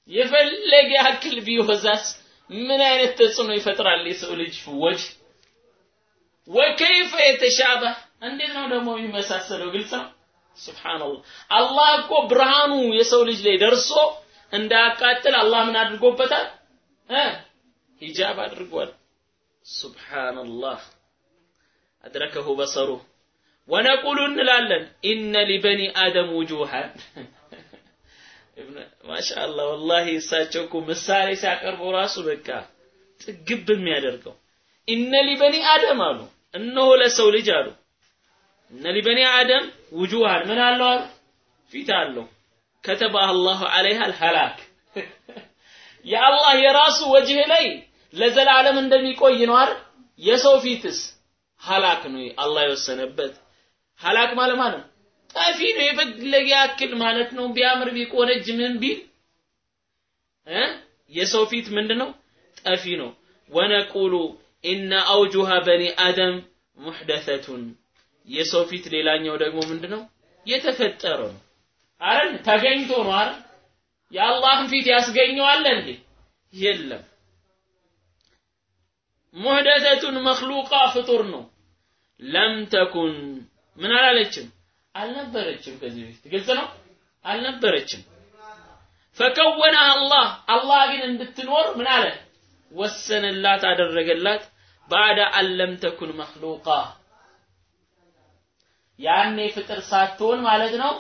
የፈለገ ያክል ቢወዛስ ምን አይነት ተጽዕኖ ይፈጥራል የሰው ልጅ ወጅ ወከይፈ የተሻበህ እንዴት ነው ደግሞ የሚመሳሰለው ግልጽ ነው ሱብሃንአላህ አላህ እኮ ብርሃኑ የሰው ልጅ ላይ ደርሶ እንዳያቃጥል አላህ ምን አድርጎበታል እ ሂጃብ አድርጓል ሱብሃንአላህ አድረከሁ በሰሩ ወነቁሉ እንላለን ኢነ ሊበኒ አደም ውጁሃን ማሻአላህ ወላሂ እሳቸው እኮ ምሳሌ ሲያቀርቡ ራሱ በቃ ጥግብ የሚያደርገው ኢነ ሊበኒ አደም አሉ። እነሆ ለሰው ልጅ አሉ። እነ ሊበኒ አደም ውጁሃን ምን አለው? አሉ ፊት አለው። ከተባ አላሁ ዐለይሃ አልሐላክ። የአላህ የራሱ ወጅህ ላይ ለዘላለም እንደሚቆይ ነው የሰው ፊትስ ሀላክ ነው። አላህ የወሰነበት ሀላክ ማለት ማለት ጠፊ ነው የፈለገ ያክል ማለት ነው። ቢያምር ቢቆነጅ ምን ቢል? እ? የሰው ፊት ምንድነው? ጠፊ ነው። ወነቁሉ ኢነ አውጁሃ በኒ አደም ሙሕደሰቱን። የሰው ፊት ሌላኛው ደግሞ ምንድነው? የተፈጠረ ነው። አረን ተገኝቶ ነው አረ የአላህን ፊት ያስገኘዋል እንዴ? የለም። ሙሕደሰቱን መክሉቃ ፍጡር ነው። ለም ተኩን። ምን አላለችም አልነበረችም ከዚህ በፊት። ግልጽ ነው? አልነበረችም። ፈከወነሃ አላህ አላህ ግን እንድትኖር ምን አለ? ወሰነላት አደረገላት። ባዕደ አለም ተኩን መክሉቃ ያኔ ፍጥር ሳትሆን ማለት ነው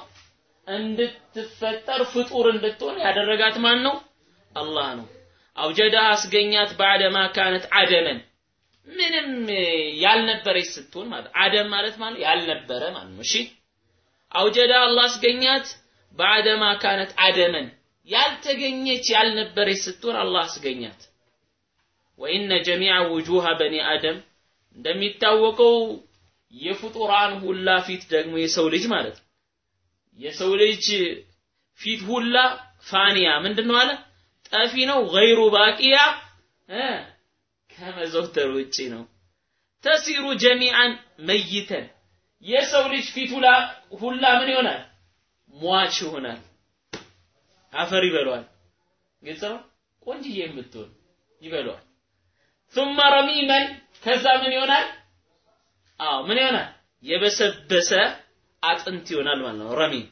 እንድትፈጠር ፍጡር እንድትሆን ያደረጋት ማን ነው? አላህ ነው። አውጀዳ አስገኛት ባዕደ ማ ካነት አደመን። ምንም ያልነበረች ስትሆን ማለት አደም ማለት ማለት ያልነበረ ማለት ነው አውጀዳ አላህ አስገኛት ባዕደ ማ ካነት አደመን። ያልተገኘች ያልነበረች ስትሆን አላህ አስገኛት። ወኢነ ጀሚዐ ውጁሃ በኒ አደም እንደሚታወቀው የፍጡራን ሁላ ፊት ደግሞ የሰው ልጅ ማለት ነው። የሰው ልጅ ፊት ሁላ ፋኒያ ምንድነው አለ? ጠፊ ነው ገይሩ ባቂያ ከመዘውተር ውጪ ነው። ተሲሩ ጀሚዓን መይተን የሰው ልጅ ፊት ሁላ ሁላ ምን ይሆናል ሟች ይሆናል አፈር ይበለዋል ግልጽ ነው ቆንጅዬ የምትሆን ይበለዋል ثم رميما ከዛ ምን ይሆናል አዎ ምን ይሆናል የበሰበሰ አጥንት ይሆናል ማለት ነው ረሚም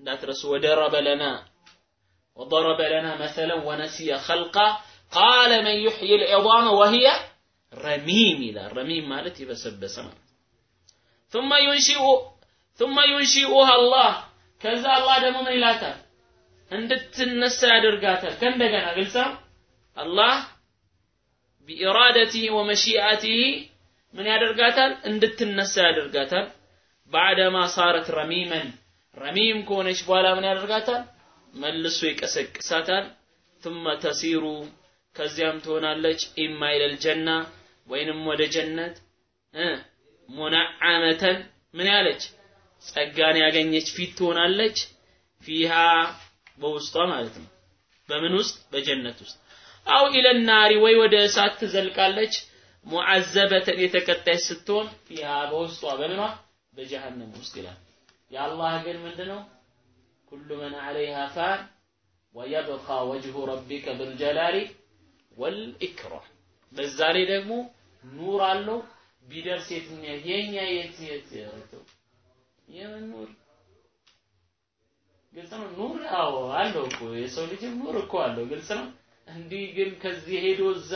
እንዳትረሱ ወደረበ ለና وضرب لنا مثلا ونسي خلقا قال من يحيي العظام وهي رميم إلى رميم مالت يبسبس ማለት ثم ينشئ ثم ينشئها الله ከዛ አላህ ደግሞ ምን ይላታል እንድትነሳ ያደርጋታል ከእንደገና ግልጽ ነው አላህ ቢኢራደቲህ ወመሺአቲህ ምን ያደርጋታል እንድትነሳ ያደርጋታል ባዕደማ ሳረት ረሚመን ረሚም ከሆነች በኋላ ምን ያደርጋታል መልሶ ይቀሰቅሳታል ثم ተሲሩ ከዚያም ትሆናለች ኢማ ኢለል ጀና ወይንም ወደ ጀነት እ ሙነዓመተን ምን ያለች? ጸጋን ያገኘች ፊት ትሆናለች። ፊሃ በውስጧ ማለት ነው። በምን ውስጥ? በጀነት ውስጥ። አው ኢለናሪ ወይ ወደ እሳት ትዘልቃለች። ሙዓዘበተን የተቀጣች ስትሆን ፊሃ በውስጧ በምኗ? በጀሃነም ውስጥ ይላል። የአላህ ግን ምንድነው? ኩሉ መን ዐለይሃ ፋን ወየብቃ ወጅሁ ረቢከ ብልጀላሊ ወልኢክራም። በዛ ላይ ደግሞ ኑር አለው ቢደርስ የትኛው የኛ የት የት ያረተው የምን ኑር ግልጽ ነው ኑር አዎ አለው እኮ የሰው ልጅም ኑር እኮ አለው ግልጽ ነው እንዲህ ግን ከዚህ ሄዶ እዛ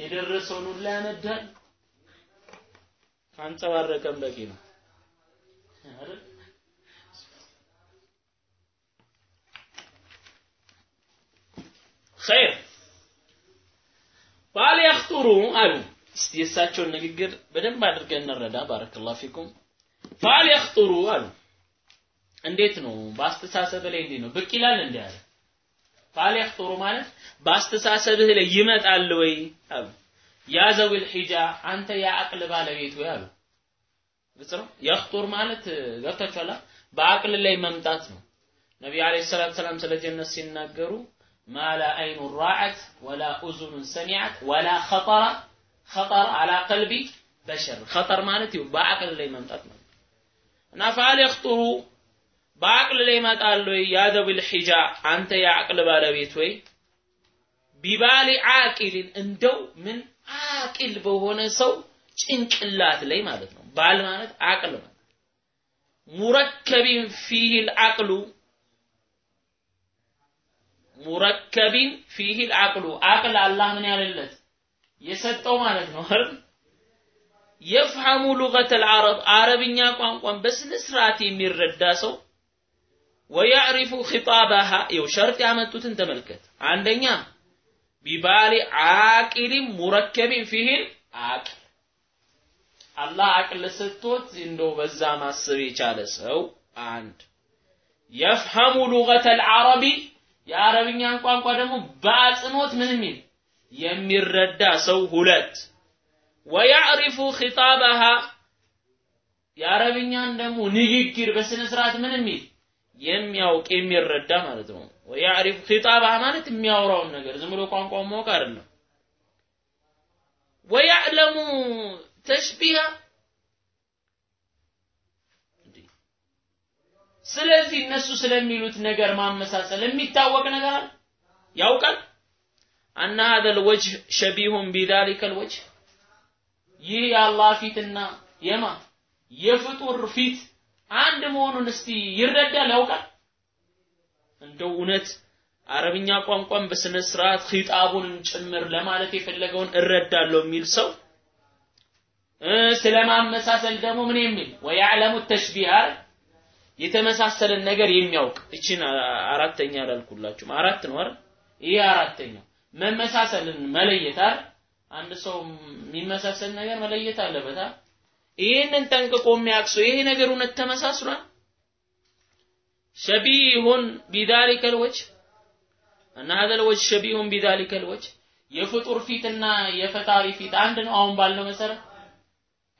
የደረሰው ኑር ላይ ያነዳል ካንጸባረቀም በቂ ነው አይደል ኸይር ባል ያኽጡሩ አሉ እስቲ የእሳቸውን ንግግር በደንብ አድርገን እንረዳ ባረከላሁ ፊኩም ፋል ያኽጡሩ አሉ እንዴት ነው በአስተሳሰብ ላይ እንዴት ነው ብቅ ይላል እንዴ አለ ፋል ያኽጡሩ ማለት በአስተሳሰብህ ላይ ይመጣል ወይ አሉ ያ ዘዊል ሒጃ አንተ የአቅል ባለቤት ወይ አሉ ግልጽ ነው ያኽጡር ማለት ገብታችኋል በአቅል ላይ መምጣት ነው ነቢዩ አለይሂ ሰላቱ ሰላም ስለ ጀነት ሲናገሩ ما لا عين رأت ولا أذن سمعت ولا خطر خطر على قلبي بشر. خطر مالتي وبعقل اللي ممتطنا أنا فالخطه بعقل اللي مطالو يا ذوي الحجا أنت يا عقل بالبيت وي. ببالي عاقل اندو من عاقل بهونه سو چنقلات لي مالتنا بال مالت عقل مركب فيه العقل. مركب فيه العقل. عقل الله من يالله የሰጠው ማለት ነው አይደል? የፍሐሙ ሉገተል አረብ አረብኛ ቋንቋን በስነ ስርዓት የሚረዳ ሰው ወያዕሪፉ ኺጣባሃ። ይው ሸርጥ ያመጡትን ተመልከት። አንደኛ ቢባሊ አቂሊም ሙረከቢን ፊህን አቂል አላህ አቅል ሰጥቶት እንደው በዛ ማሰብ የቻለ ሰው አንድ። የፍሐሙ ሉገተል አረቢ የአረብኛን ቋንቋ ደግሞ በአጽንኦት ምን ሚል? የሚረዳ ሰው ሁለት ወያዕሪፉ ኺጣበሃ የአረብኛን ደግሞ ንግግር በስነ ስርዓት ምን የሚል የሚያውቅ የሚረዳ ማለት ነው። ወያዕሪፍ ኺጣባህ ማለት የሚያወራውን ነገር ዝም ብሎ ቋንቋውን ማወቅ አይደለም። ወያዕለሙ ተሽቢሃ ስለዚህ እነሱ ስለሚሉት ነገር ማመሳሰል የሚታወቅ ነገር አለ ያውቃል አና ሀዘል ወጅህ ሸቢሁን ቢዛሊከል ወጅህ ይህ የአላህ ፊትና የማ? የፍጡር ፊት አንድ መሆኑን እስቲ ይረዳል ያውቃል? እንደው እውነት አረብኛ ቋንቋን በስነ ስርዓት ኺጣቡንም ጭምር ለማለት የፈለገውን እረዳለሁ የሚል ሰው ስለማመሳሰል ደግሞ ምን የሚል? ወያዕለሙ ተሽቢህ የተመሳሰለን ነገር የሚያውቅ። እችን አራተኛ አላልኩላችሁም አራት ነው አይደል? ይሄ አራተኛው መመሳሰልን መለየታል። አንድ ሰው የሚመሳሰል ነገር መለየት አለበታ ይህንን ጠንቅቆ የሚያቅሶ ይሄ ነገር እውነት ተመሳስሏል? ሸቢሁን ቢዛሊከ ልወጅ እና ሀዘ ልወጅ ሸቢሁን ቢዛሊከ ልወጅ የፍጡር ፊትና የፈጣሪ ፊት አንድ ነው። አሁን ባልነው መሰረት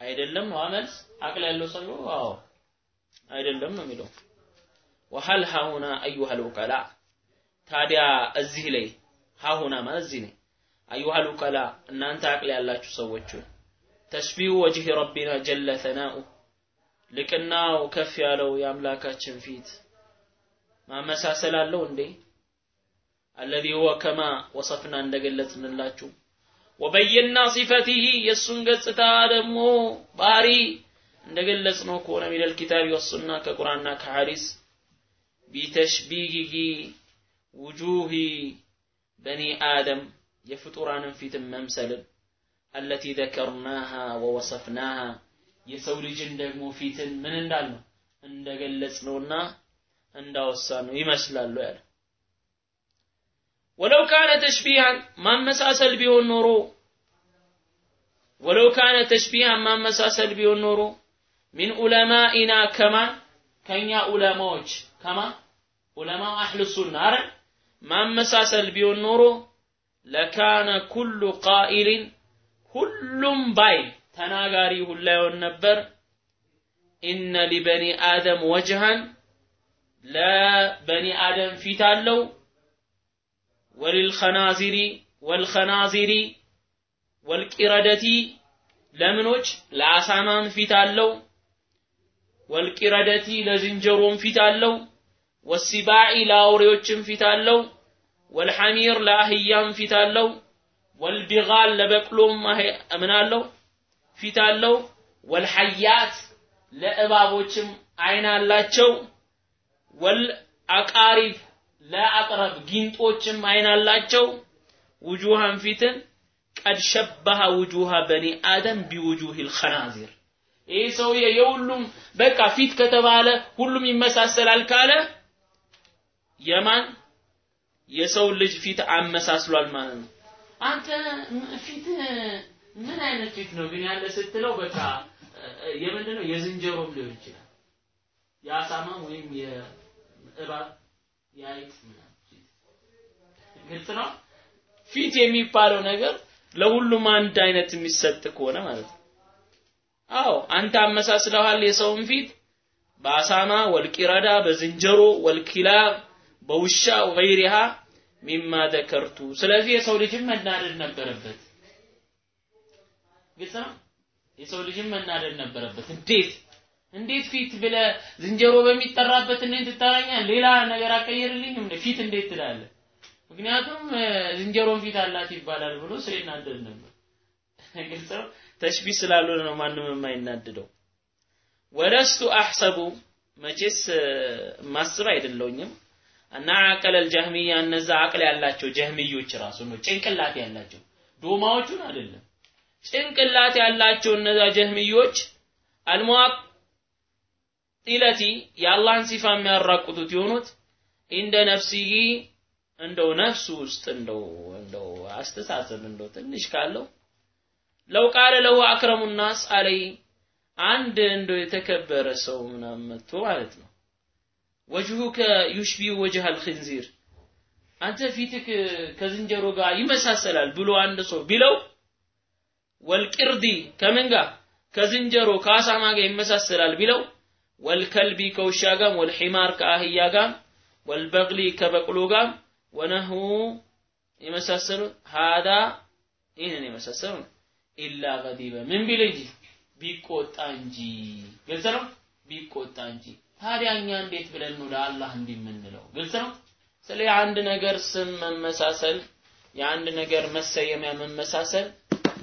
አይደለም? ነው አመልስ አቅል ያለው ሰው። አዎ አይደለም ነው የሚለው። ወሀል ሀሁና አዩሀል ውቀላ። ታዲያ እዚህ ላይ ሀሁና ማለት እዚህ ነኝ። አዩሃል ኡቀላ እናንተ አቅል ያላችሁ ሰዎች ሆይ ተሽቢሁ ወጅህ ረቢና ጀለ ተናኡ ልቅናው ከፍ ያለው የአምላካችን ፊት ማመሳሰል አለው እንዴ? አለዚ ሁወ ከማ ወሰፍና እንደገለጽንላችሁ ወበየና ሲፈቲሂ የእሱን ገጽታ ደግሞ ባህሪ እንደገለጽ ነው ከሆነ ሚለል ኪታብ ወሱና ከቁርአንና ከሐዲስ ቢተሽቢሂ ውጁሂ በኒ አደም የፍጡራንን ፊትን መምሰልን አለቲ ዘከርናሃ ወወሰፍናሃ። የሰው ልጅን ደግሞ ፊትን ምን እንዳልነው እንደገለጽ ነውና እንዳወሳ ነው ይመስላሉ ያለ። ولو كان تشبيها ማመሳሰል ቢሆን ኖሮ ولو كان تشبيها ማመሳሰል ቢሆን ኖሮ من علمائنا ከማን? ከኛ ዑለማዎች። ከማ? ዑለማ አህሉ ሱና አረ ማመሳሰል ቢሆን ኖሮ لكان كل قائل ሁሉም ባይ ተናጋሪ ሁላ ይሆን ነበር። ኢነ ሊበኒ አደም ወጅሃን ለበኒ አደም ፊት አለው። ወልልኸናዚሪ ወልኸናዚሪ ወልቂረደቲ ለምኖች? ለአሳማም ፊት አለው። ወልቂረደቲ ለዝንጀሮም ፊት አለው። ወሲባዒ ለአውሬዎችም ፊት አለው ወልሐሚር ለአህያም ፊት አለው ወልቢጋል ለበቅሎም ምን አለው? ፊት አለው። ወልሐያት ለእባቦችም አይን አላቸው። ወልአቃሪብ ለአቅረብ ጊንጦችም አይን አላቸው። ውጁሃን ፊትን ቀድ ሸበሃ ውጁሃ በኒ አደም ቢውጁህ ልኸናዚር ይህ ሰውዬ የሁሉም በቃ ፊት ከተባለ ሁሉም ይመሳሰላል ካለ የማን የሰው ልጅ ፊት አመሳስሏል ማለት ነው። አንተ ፊት ምን አይነት ፊት ነው ግን ያለ ስትለው በቃ የምንድነው? የዝንጀሮም ሊሆን ይችላል። የአሳማም ወይም የእባብ የአይጥ ግልጽ ነው? ፊት የሚባለው ነገር ለሁሉም አንድ አይነት የሚሰጥ ከሆነ ማለት ነው። አዎ አንተ አመሳስለዋል የሰውን ፊት። በአሳማ ወልቂረዳ በዝንጀሮ ወልኪላብ በውሻ ወገይሪሃ ሚማ ዘከርቱ ስለዚህ የሰው ልጅም መናደድ ነበረበት። ግልጽ የሰው ልጅም መናደድ ነበረበት። እንዴት? እንዴት ፊት ብለ ዝንጀሮ በሚጠራበት እንዴት ትጠራኛል ሌላ ነገር አቀየርልኝም ፊት እንዴት ትላለ ምክንያቱም ዝንጀሮን ፊት አላት ይባላል ብሎ ሰው ይናደድ ነበር። ግልጽ ነው? ተሽቢ ስላልሆነ ነው ማንም የማይናደደው። ወለስቱ አሕሰቡ። መቼስ ማስብ አይደለውኝም እና አቀለል ጀህሚያ እነዛ አቅል ያላቸው ጀህሚዮች ራሱ ነው ጭንቅላት ያላቸው። ዶማዎቹን አይደለም። ጭንቅላት ያላቸው እነዛ ጀህሚዮች አልሙዋቅ ኢለቲ የአላህን ሲፋ የሚያራቁቱት የሆኑት እንደ ነፍሲሂ እንደው ነፍሱ ውስጥ እንደው እንደው አስተሳሰብ እንደው ትንሽ ካለው لو قال لو أكرم الناس عليه አንድ እንደው የተከበረ ሰው ምናምን መጥቶ ማለት ነው وجهك يشبه وجه الخنزير አንተ ፊትክ ከዝንጀሮ ጋር ይመሳሰላል ብሎ አንድ ሰው ቢለው والقرد ከምን ጋር ከዝንጀሮ ከአሳማ ጋር ይመሳሰላል ቢለው والكلب ከውሻ ጋም والحمار ከአህያ ጋም ወልበቅሊ ከበቅሎ ጋም ወነሁ የመሳሰሉት ሃዳ ይህንን የመሳሰሉ ነው። ኢላ ገዲበ ምን ቢል እንጂ ቢቆጣ እንጂ ግልጽ ነው። ቢቆጣ እንጂ ታዲያ እንዴት ብለን ነው ለአላህ እንዲህ? ግልጽ ነው። ስለ የአንድ ነገር ስም መመሳሰል የአንድ ነገር መሰየሚያ መመሳሰል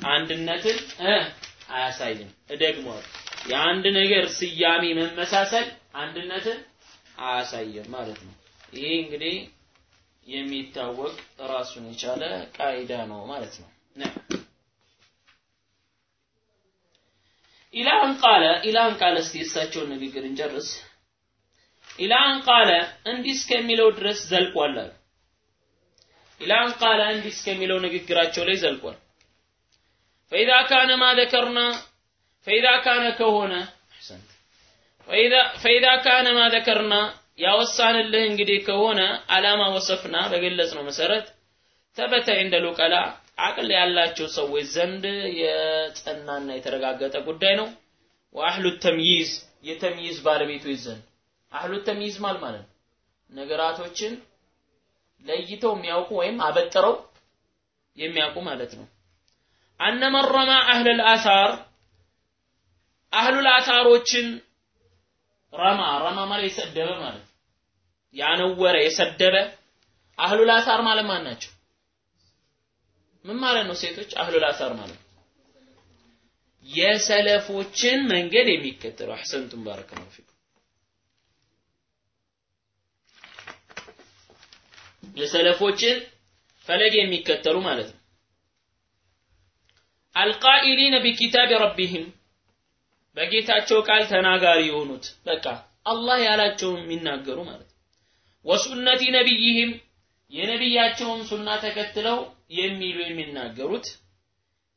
አንድነትን አያሳይም። እደግመዋለሁ። የአንድ ነገር ስያሜ መመሳሰል አንድነትን አያሳይም ማለት ነው። ይሄ እንግዲህ የሚታወቅ ራሱን የቻለ ቃይዳ ነው ማለት ነው። ኢላን ቃለ ኢላን ቃለ እስቲ እሳቸውን ንግግር እንጨርስ። ኢላን ቃለ እንዲህ እስከሚለው ድረስ ዘልቋል አሉ። ኢላን ቃለ እንዲህ እስከሚለው ንግግራቸው ላይ ዘልቋል። ፈኢዛ ካነ ማ ዘከርና ፈኢዛ ካነ ከሆነ ፈኢዛ ካነ ማ ዘከርና ያወሳንልህ እንግዲህ ከሆነ አላማ ወሰፍና በገለጽ ነው መሰረት ተበተ እንደ ሉቀላ አቅል ያላቸው ሰዎች ዘንድ የጸናና የተረጋገጠ ጉዳይ ነው። ወአህሉ ተምይዝ የተምይዝ ባለቤቶች ዘንድ አህሉ ማል ማለት ነው ነገራቶችን ለይተው የሚያውቁ ወይም አበጥረው የሚያውቁ ማለት ነው። አነ መረማ አህለል አሳር አህሉል አሳሮችን ረማ ረማ ማለት የሰደበ ማለት ያነወረ የሰደበ አህሉል አሳር ማለት ማን ናቸው? ምን ማለት ነው? ሴቶች አህሉል አሳር ማለት የሰለፎችን መንገድ የሚከተሉ አሕሰንቱም ባረከላሁ ፊኩም የሰለፎችን ፈለግ የሚከተሉ ማለት ነው። አልቃኢሊነ ቢኪታብ ረቢህም በጌታቸው ቃል ተናጋሪ የሆኑት በቃ አላህ ያላቸውን የሚናገሩ ማለት ነው። ወሱነቲ ነቢይህም የነቢያቸውን ሱና ተከትለው የሚሉ የሚናገሩት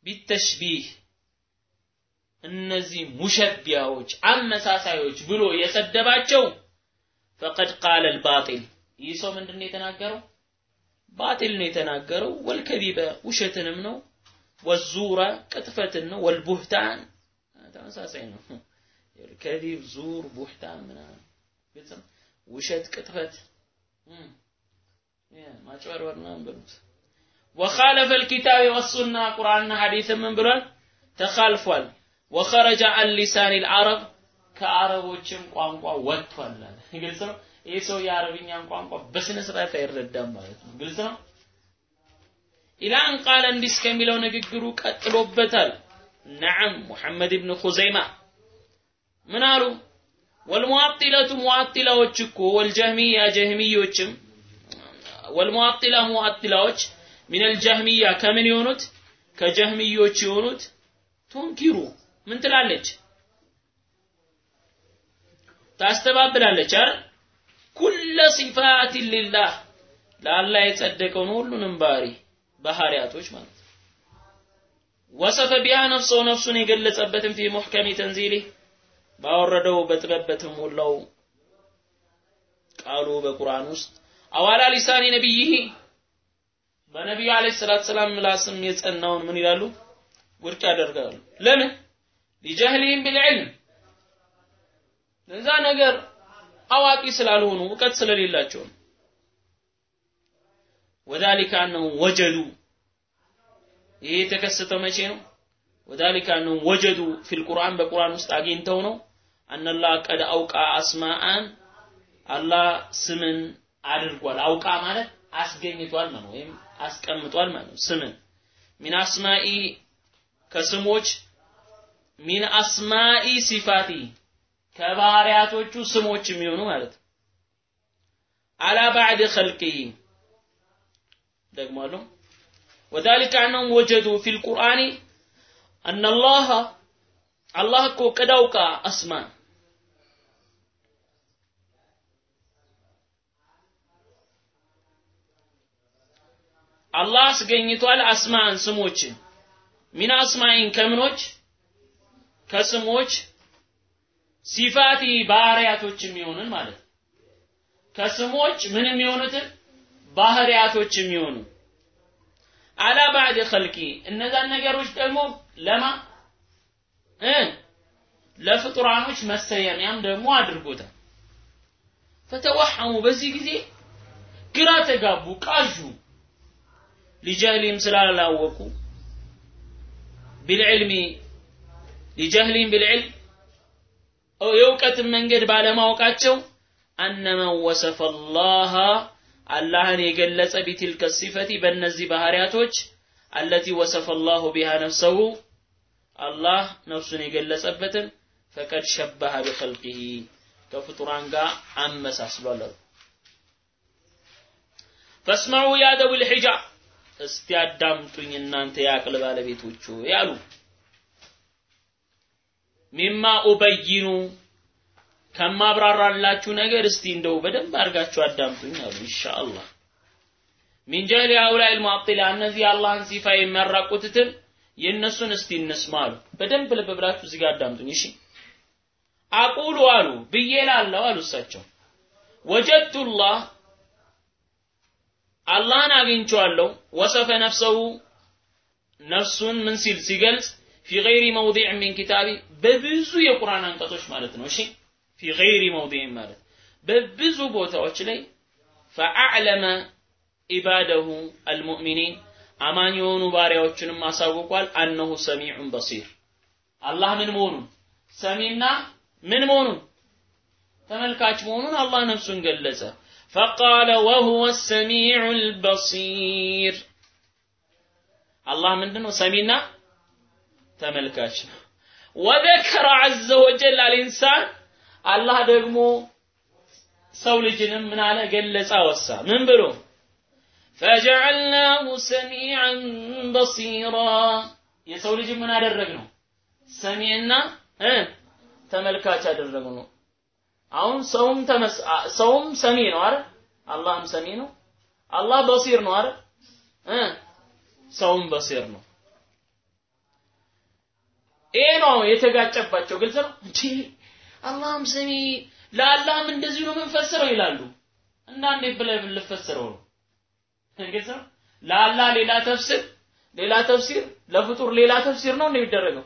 ቢተሽቢህ እነዚህ ሙሸቢያዎች አመሳሳዮች ብሎ የሰደባቸው ፈቀድ ቃለ አልባጢል ይህ ሰው ምንድን ነው የተናገረው? ባጢል ነው የተናገረው። ወልከዚበ ውሸትንም ነው። ወዙረ ቅጥፈትን ነው። ወልቡህታን ተመሳሳይ ነው። ከዚብ፣ ዙር፣ ቡህታን ምናምን ግልጽ ነው። ውሸት፣ ቅጥፈት፣ ማጭበርበር ምናምን በሉት። ወኻለፈ ልኪታብ ወሱና ቁርአንና ሐዲስን ምን ብሏል? ተኻልፏል። ወኸረጀ አን ሊሳን ልዓረብ ከአረቦችም ቋንቋ ወጥቷል አለ። ግልጽ ነው። ይህ ሰው የአረብኛን ቋንቋ በስነ ስርዓት አይረዳም ማለት ነው። ግልጽ ነው። ኢላን ቃለ እንዲህ እስከሚለው ንግግሩ ቀጥሎበታል። ነዓም ሙሐመድ ብን ኹዘይማ ምን አሉ? ወልሙዓጢለቱ ሙዓጢላዎች እኮ ወልጀህሚያ ጀህሚዮችም ወልሙዓጢላ ሙዓጢላዎች ሚነል ጀህሚያ ከምን የሆኑት ከጀህሚዮች የሆኑት ቱንኪሩ ምን ትላለች? ታስተባብላለች አይደል? ኩለ ሲፋት ሊላህ ለአላህ የጸደቀውን ሁሉንም ባህሪ ባህሪያቶች ማለት ነው። ወሰፈ ቢያ ነፍሰው ነፍሱን የገለጸበትን ፊ ሙሕከሚ ተንዚሊህ ባወረደው በጥበብ በተሞላው ቃሉ በቁርአን ውስጥ አዋላ ሊሳኒ ነቢይህ በነቢዩ አለይሂ ሰላቱ ሰላም ምላስም የጸናውን ምን ይላሉ? ውድቅ ያደርጋሉ። ለምን? ሊጀህሊህም ቢልዕልም ለዛ ነገር አዋቂ ስላልሆኑ እውቀት ስለሌላቸው ነው። አነሁም ወጀዱ ይሄ የተከሰተው መቼ ነው? ወዛሊከ አነሁም ወጀዱ ፊል ቁርአን በቁርአን ውስጥ አግኝተው ነው አነላህ ቀድ አውቃ አስማአን አላህ ስምን አድርጓል። አውቃ ማለት አስገኝቷል ማለት ወይም አስቀምጧል ማለት ነው። ስምን ሚን አስማኢ ከስሞች ሚን አስማኢ ሲፋቲ ከባህሪያቶቹ ስሞች የሚሆኑ ማለት ነው። አላ ባዕድ ኸልቂሂ ደግሞ አለው ወዛሊከ አነሁም ወጀዱ ፊል ቁርአኒ አነ አላህ እኮ ቀድ አውቃ አስማ አላህ አስገኝቷል አስማን ስሞችን። ሚን አስማኢን ከምኖች ከስሞች ሲፋቲ ባህሪያቶች የሚሆኑን ማለት ከስሞች ምን የሚሆኑትን ባህሪያቶች የሚሆኑ አላ ባዕድ ኸልቂ። እነዛን ነገሮች ደግሞ ለማ? እ? ለፍጡራኖች መሰየሚያም ደግሞ አድርጎታል። ፈተወሐሙ በዚህ ጊዜ ግራ ተጋቡ፣ ቃዡ። ሊጀህሊም ስላላወቁ ቢልዕልሚ ሊጀህሊም ቢልዕልም የእውቀትን መንገድ ባለማወቃቸው አነመን ወሰፈ አላህ አላህን የገለጸ ቢትልከ ሲፈቲ በእነዚህ ባህሪያቶች አለቲ ወሰፈ አላሁ ቢሃ ነፍሰሁ አላህ ነፍሱን የገለጸበትን ፈቀድ ሸበሀ ቢኸልቂሂ ከፍጡራን ጋር አመሳስሏል አሉ። ፈስመዑ ያ ዘዊል ሒጃ እስቲ አዳምጡኝ እናንተ የአቅል ባለቤቶቹ ያሉ ሚማ ኡበይኑ ከማብራራላችሁ ነገር እስቲ እንደው በደንብ አድርጋችሁ አዳምጡኝ አሉ ኢንሻአላህ። ሚን ጀህሊ ሃኡላኢ ልሙዓጢላ እነዚህ የአላህን ሲፋ የሚያራቁትትን የእነሱን እስቲ እንስማ አሉ። በደንብ ልብ ብላችሁ እዚህ ጋር አዳምጡኝ። እሺ። አቁሉ አሉ ብዬ ላለው አሉ እሳቸው። ወጀድቱላህ አላህን አግኝቼዋለሁ። ወሰፈ ነፍሰሁ ነፍሱን ምን ሲል ሲገልጽ ፊ ገይሪ መውዲዕ ሚን ኪታቢ በብዙ የቁርአን አንቀጾች ማለት ነው እሺ ፊ ገይሪ መውዲዕ ማለት በብዙ ቦታዎች ላይ ፈአዕለመ ኢባደሁ አልሙእሚኒን አማኝ የሆኑ ባሪያዎችንም አሳውቋል አነሁ ሰሚዑን በሲር አላህ ምን መሆኑን ሰሚና ምን መሆኑን ተመልካች መሆኑን አላህ ነፍሱን ገለጸ فقال وهو السميع البصير الله ምንድነው ሰሚና ተመልካች ነው። ወዘከረ ዐዘ ወጀል አልኢንሳን አላህ ደግሞ ሰው ልጅንም ምን አለ? ገለጻ ወሳ። ምን ብሎ? ፈጀዐልናሁ ሰሚዐን በሲራ። የሰው ልጅ ምን አደረግ ነው ሰሚዕና ተመልካች አደረግ ነው አሁን ሰውም ሰውም ሰሚ ነው አይደል? አላህም ሰሚ ነው። አላህ በሲር ነው አይደል? ሰውም በሲር ነው። ይሄ ነው የተጋጨባቸው። ግልጽ ነው? እንጂ አላህም ሰሚ ለአላህም እንደዚሁ ነው የምንፈስረው ይላሉ። እና እንዴት ብለህ ልፈስረው ነው? ግልጽ ነው? ለአላህ ሌላ ተፍሲር ሌላ ተፍሲር ለፍጡር ሌላ ተፍሲር ነው እንደሚደረገው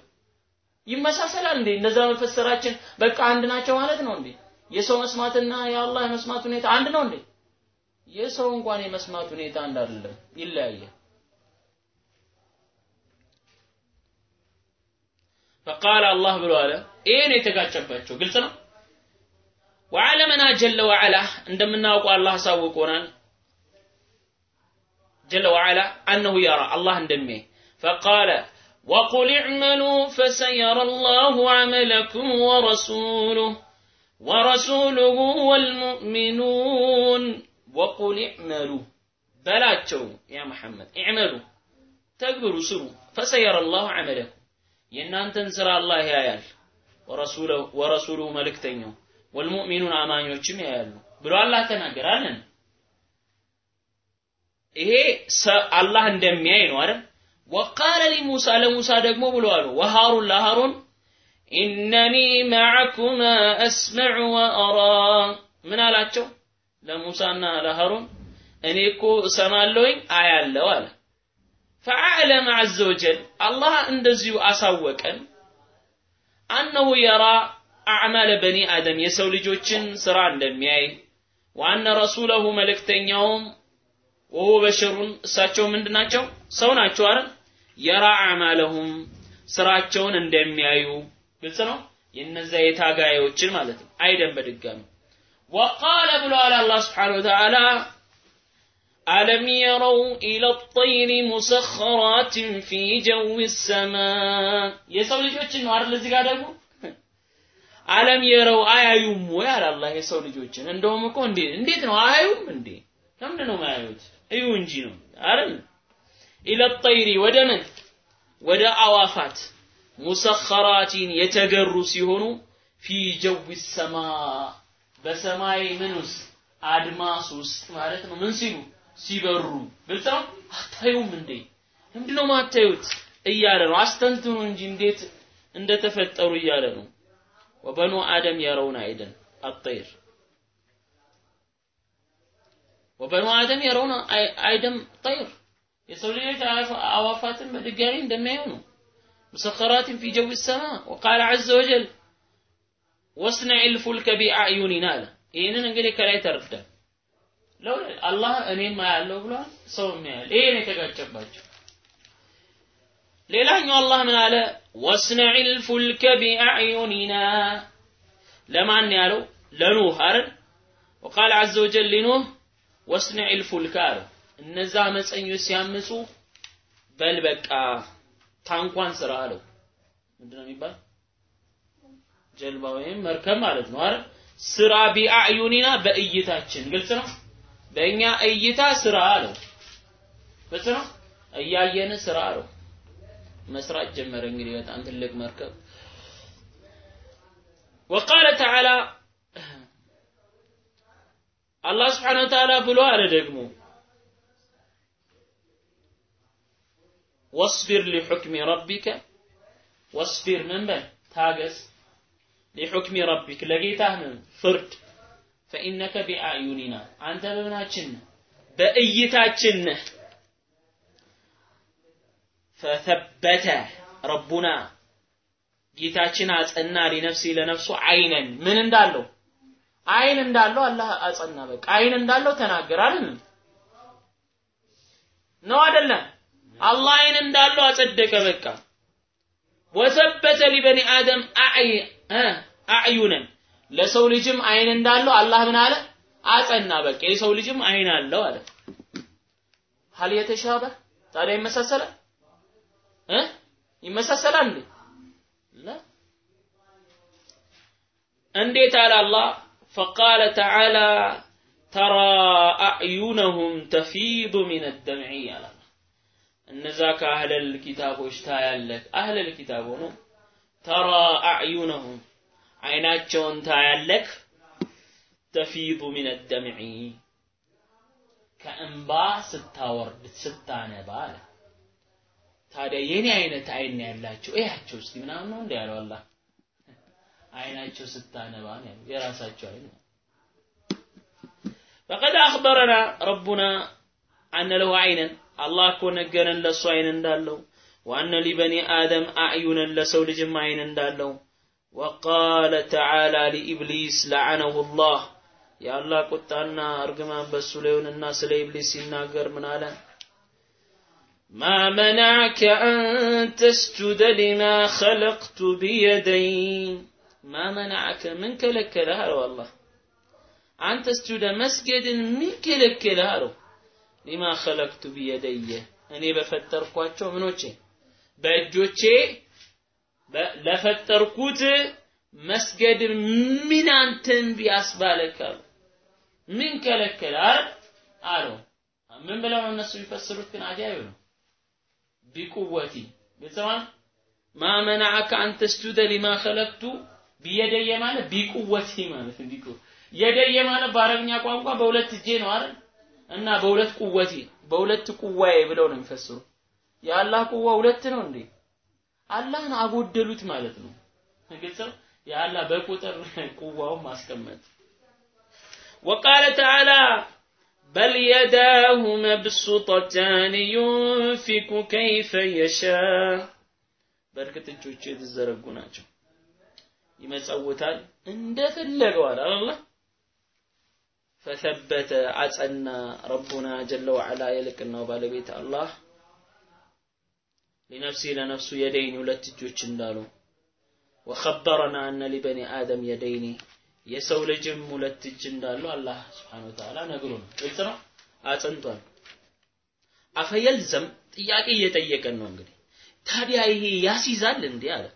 ይመሳሰላል እንዴ? እንደዛ መፈሰራችን በቃ አንድ ናቸው ማለት ነው እንዴ? የሰው መስማትና የአላህ የመስማት ሁኔታ አንድ ነው እንዴ? የሰው እንኳን የመስማት ሁኔታ አንድ አይደለም ይለያያል فقال الله ብሎ አለ ይሄን የተጋጨባቸው ግልጽ ነው وعلمنا جل وعلا እንደምናውቀው አላህ አሳውቆናል جل وعلا أنه يرى الله እንደሚያይ فقال وقل اعملوا فسيرى الله عملكم ورسوله ورسوله والمؤمنون وقل اعملوا بلاتشو يا محمد اعملوا تكبروا سروا فسيرى الله عملكم የእናንተን ስራ አላህ ያያል። ወረሱሉ መልእክተኛው ወልሙእሚኑን አማኞችም ያያሉ ብሎ አላህ ተናገራለን ይሄ አላህ እንደሚያይ ነው አይደል? ወቃለ ሊሙሳ ለሙሳ ደግሞ አሉ ወሃሩን ለሃሩን ኢነኒ ማዕኩማ አስመዑ ወአራ። ምን አላቸው? ለሙሳና ለሃሩን እኔ እኮ እሰማለሁኝ አያለው አለ ፈአዕለመ ዐዘ ወጀል አላህ እንደዚሁ አሳወቀን። አነሁ የራ አዕማለ በኒ አደም የሰው ልጆችን ስራ እንደሚያይ ወአነ ረሱለሁ መልእክተኛውም ወሁ በሸሩን እሳቸው ምንድን ናቸው? ሰው ናቸው አይደል? የራ አዕማለሁም ስራቸውን እንደሚያዩ። ግልጽ ነው? የነዛ የታጋዮችን ማለት ነው። አይደን በድጋሚ። ወቃለ ብለዋል አላህ ስብሓን ወተዓላ ألم يروا إلى الطير مسخرات في جو السماء የሰው ልጆችን ነው አይደል እዚህ ጋር ደግሞ አለም የረው አያዩም ወይ አለ አላህ የሰው ልጆችን እንደውም እኮ እንዴ እንዴት ነው አያዩም እንዴ ለምንድን ነው ማያዩት እዩ እንጂ ነው አይደል ኢለ ጠይሪ ወደ ምን ወደ አዋፋት ሙሰኸራቲን የተገሩ ሲሆኑ ፊ ጀዊ ሰማ በሰማይ ምን ውስጥ አድማስ ውስጥ ማለት ነው ምን ሲሉ ሲበሩ ግልጽ ነው አታዩም እንዴ ለምንድነው ማታዩት እያለ ነው አስተንትኑ እንጂ እንዴት እንደተፈጠሩ እያለ ነው ወበኑ አደም የረውን አይደን አጠይር ወበኑ አደም የረውን አይደም ጠይር የሰው ልጆች አዋፋትን በድጋሚ እንደሚያዩ ነው مسخرات في جو السماء وقال عز وجل ወስነዕ ልፉልከ ቢአዕዩኒና አለ። ይህንን እንግዲህ ከላይ ተረዳን። አላህ እኔም አያለው ብሏል፣ ሰውም ያያል። ይሄ ነው የተጋጨባቸው። ሌላኛው አላህ ምን አለ? ወስነዕ ልፉልከ ቢአዕዩኒና ለማን ያለው? ለኑህ አይደል? ወቃል ዐዘ ወጀል ሊኑህ ወስነዕ ልፉልከ አለው። እነዛ አመፀኞች ሲያምፁ በል በቃ ታንኳን ስራ አለው። ምንድነው የሚባል ጀልባ ወይም መርከብ ማለት ነው አይደል? ስራ ቢአዕዩኒና በእይታችን ግልጽ ነው። በእኛ እይታ ስራ አለው። ግልጽ ነው። እያየን ስራ አለው። መስራት ጀመረ። እንግዲህ በጣም ትልቅ መርከብ ወቃለ ተዓላ አላህ ስብሓነሁ ወተዓላ ብሎ አለ ደግሞ ወስቢር ሊሑክሚ ረቢከ ወስቢር ምን በል ታገስ ሊሑክሚ ረቢክ ለጌታህ ምን ፍርድ ፈኢነከ ቢአዕዩኒና አንተ በምናችን ነህ በእይታችን ነህ። ረቡና ጌታችን አጸና ሊነፍሲ ለነፍሱ አይነን። ምን እንዳለው? አይን እንዳለው አላህ አጸና። በቃ አይን እንዳለው ተናገር አይደል? ነው አይደለም አላህ አይን እንዳለው አጸደቀ። በቃ ወሰበተ ሊበኒ አደም አዕዩነን ለሰው ልጅም አይን እንዳለው አላህ ምን አለ አጸና። በቃ የሰው ልጅም አይን አለው አለ። ሀል የተሻበ ታዲያ ይመሳሰላል እ ይመሳሰላል እንዴ? ላ እንዴት አለ አላህ ፈቃለ ተዓላ ተራ አዕዩነሁም ተፊዱ ሚነ ደምዒ አላል እነዛ ከአህለል ኪታቦች ታያለህ። አህለል ኪታብ ሆኖ ተራ አዕዩነሁም አይናቸውን ታያለክ ተፊዱ ሚን ደምዒ ከእንባ ስታወርድ ስታነባ አለ ታዲያ የኔ አይነት አይን ያላቸው እያቸው እስቲ ምናምን ነው እንዲ ያለው አላህ አይናቸው ስታነባ ነው የራሳቸው አይን فقد أخبرنا ربنا أن له عينا الله እኮ ነገረን ለሱ አይን እንዳለው وأن لبني آدم أعينا لسو ልጅም አይን እንዳለው وقال تعالى لإبليس لعنه الله يا الله ቁጣና እርግማን በሱ ላይ ይሁንና ስለ ኢብሊስ ሲናገር ምን አለ ما منعك أن تسجد لما خلقت بيدي ما منعك من كلكلها والله أن تسجد مسجد من كلكلها لما خلقت بيدي እኔ በፈጠርኳቸው ምኖቼ በእጆቼ ለፈጠርኩት መስገድ ምን አንተን ቢያስባለክ አሉ ምን ከለከለ? አለው ምን ብለው ነው እነሱ የሚፈስሩት? ግን አጃይብ ነው። ቢቁወቲ ግልጽማን ማ መናዐከ አን ተስጁደ ሊማ ኸለቅቱ ቢየደየ ማለት ቢቁወቲ ማለት ቢቁ የደየ ማለት በአረብኛ ቋንቋ በሁለት እጄ ነው አይደል? እና በሁለት ቁወቴ በሁለት ቁዋዬ ብለው ነው የሚፈስሩ የአላህ ቁዋ ሁለት ነው እንዴ አላህን አጎደሉት ማለት ነው ግልጽ ነው የአላህ በቁጥር ቁዋውን ማስቀመጥ وقال تعالى بل يداه مبسوطتان ينفق كيف يشاء በእርግጥ እጆቹ የተዘረጉ ናቸው ይመጸውታል እንደፈለገው አለ አላህ ፈተበተ አጸና ረቡና ጀለ ወዐላ የልቅናው ባለቤት አላህ ሊነፍሲ ለነፍሱ የደይን ሁለት እጆች እንዳሉ ወኸበረና አነ ሊበኒ አደም የደይኒ የሰው ልጅም ሁለት እጅ እንዳሉ አላህ ስብሓነ ወተዓላ ነግሮን ግልጽ ነው? ጥያቄ እየጠየቀን ነው እንግዲህ። ታዲያ ይሄ ያስይዛል እንዲህ አለ።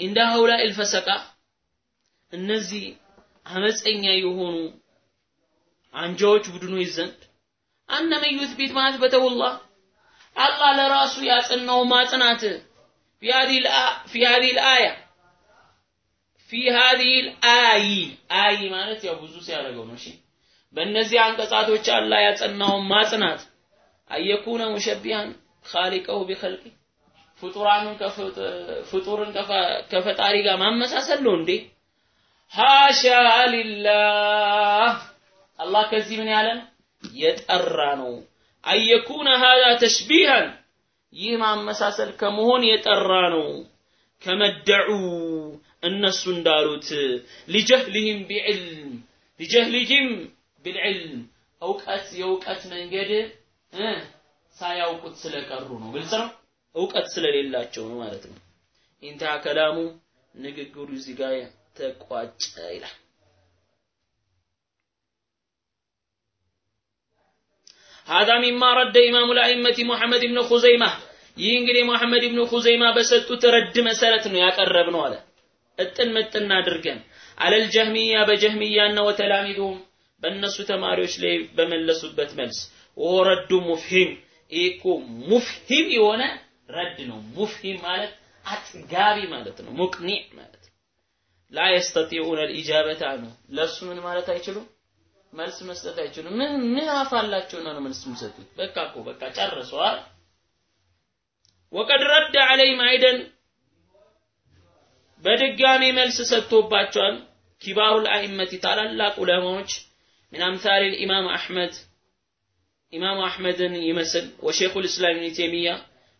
እንደ ሀውላ ኢልፈሰቃ እነዚህ አመፀኛ የሆኑ አንጃዎች ቡድኖች ዘንድ አነ ዩትቢት ማለት በተውላህ አላህ ለራሱ ያጸናው ማጽናት في هذه في هذه الآية في هذه الآي آي ማለት ያው ብዙ ሲያደርገው ነው እሺ በእነዚህ አንቀጻቶች አላህ ያጸናውን ማጽናት አየኩነ ሙሸቢሃን ኻሊቀሁ ቢኸልቂ ፍጡራኑን ፍጡርን ከፈጣሪ ጋር ማመሳሰል ነው እንዴ ሃሻ ሊላህ አላህ ከዚህ ምን ያለ ነው የጠራ ነው አየኩነ ሃዛ ተሽቢሃን ይህ ማመሳሰል ከመሆን የጠራ ነው ከመደዑ እነሱ እንዳሉት ሊጀህልህም ቢዕልም ሊጀህልህም ቢልዕልም እውቀት የእውቀት መንገድ ሳያውቁት ስለቀሩ ነው። ግልጽ ነው። እውቀት ስለሌላቸው ነው ማለት ነው። ኢንተሃ ከላሙ ንግግሩ እዚህ ጋር ተቋጨ ይላል። ሀዛ ሚማ ረደ ኢማሙ ልአይመቲ ሙሐመድ ብኑ ኹዘይማ ይህ እንግዲህ ሙሐመድ ብኑ ኹዘይማ በሰጡት ረድ መሰረት ነው ያቀረብ ነው አለ። እጥን ምጥን አድርገን አለል ጀህሚያ በጀህሚያና ወተላሚዱም በእነሱ ተማሪዎች ላይ በመለሱበት መልስ ወረዱ ሙፍሂም። ይህ ሙፍሂም የሆነ ረድ ነው። ሙፍሂም ማለት አጥጋቢ ማለት ነው። ሙቅኒዕ ማለት ላ የስተጢዑነ ልኢጃበታ ነው ለእሱ ምን ማለት አይችሉም? መልስ መስጠት አይችሉም። ምን ምን አፍ አላቸውና ነው መልስ የሚሰጡት? በቃ እኮ በቃ ጨርሰዋል وقد رد عليهم አይደን በድጋሚ መልስ ሰጥቶባቸዋል። كبار الأئمة ታላላቅ ዑለማዎች ምን አምሳል ኢማም አሕመድ ኢማም አሕመድን ይመስል وشيخ الإسلام ابن تيمية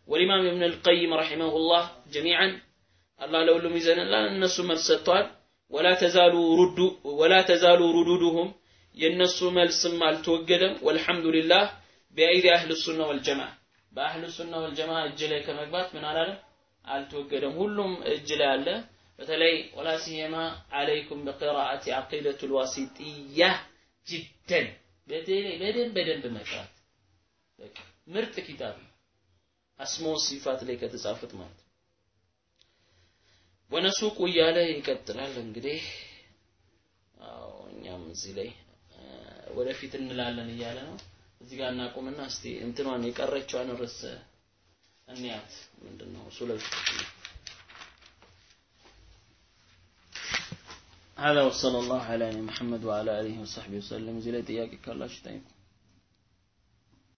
والإمام ابن القيم رحمهم الله جميعا አላህ ለሁሉም ይዘንላል። እነሱ መልስ ሰጥተዋል። ولا تزال ردود ولا تزال ردودهم የእነሱ መልስም አልተወገደም። والحمد لله بأيدي أهل السنة والجماعة በአህሉ ሱና ወልጀማ እጅ ላይ ከመግባት ምን አላለም? አልተወገደም። ሁሉም እጅ ላይ አለ። በተለይ ولا سيما عليكم بقراءة العقيدة الواسطية جدا። በደንብ በደንብ መቅራት። ምርጥ ኪታብ አስሞ ሲፋት ላይ ከተጻፉት ማለት ወነሱቁ እያለ ይቀጥላል እንግዲህ። እኛም እዚህ ላይ ወደፊት እንላለን እያለ ነው እዚህ ጋር እናቁምና እስቲ እንትኗን የቀረችዋን ርዕስ እንያት ምንድነው ሱለል هذا وصلى الله على محمد وعلى اله وصحبه وسلم زي ላይ ጥያቄ ካላችሁ ጠይቁ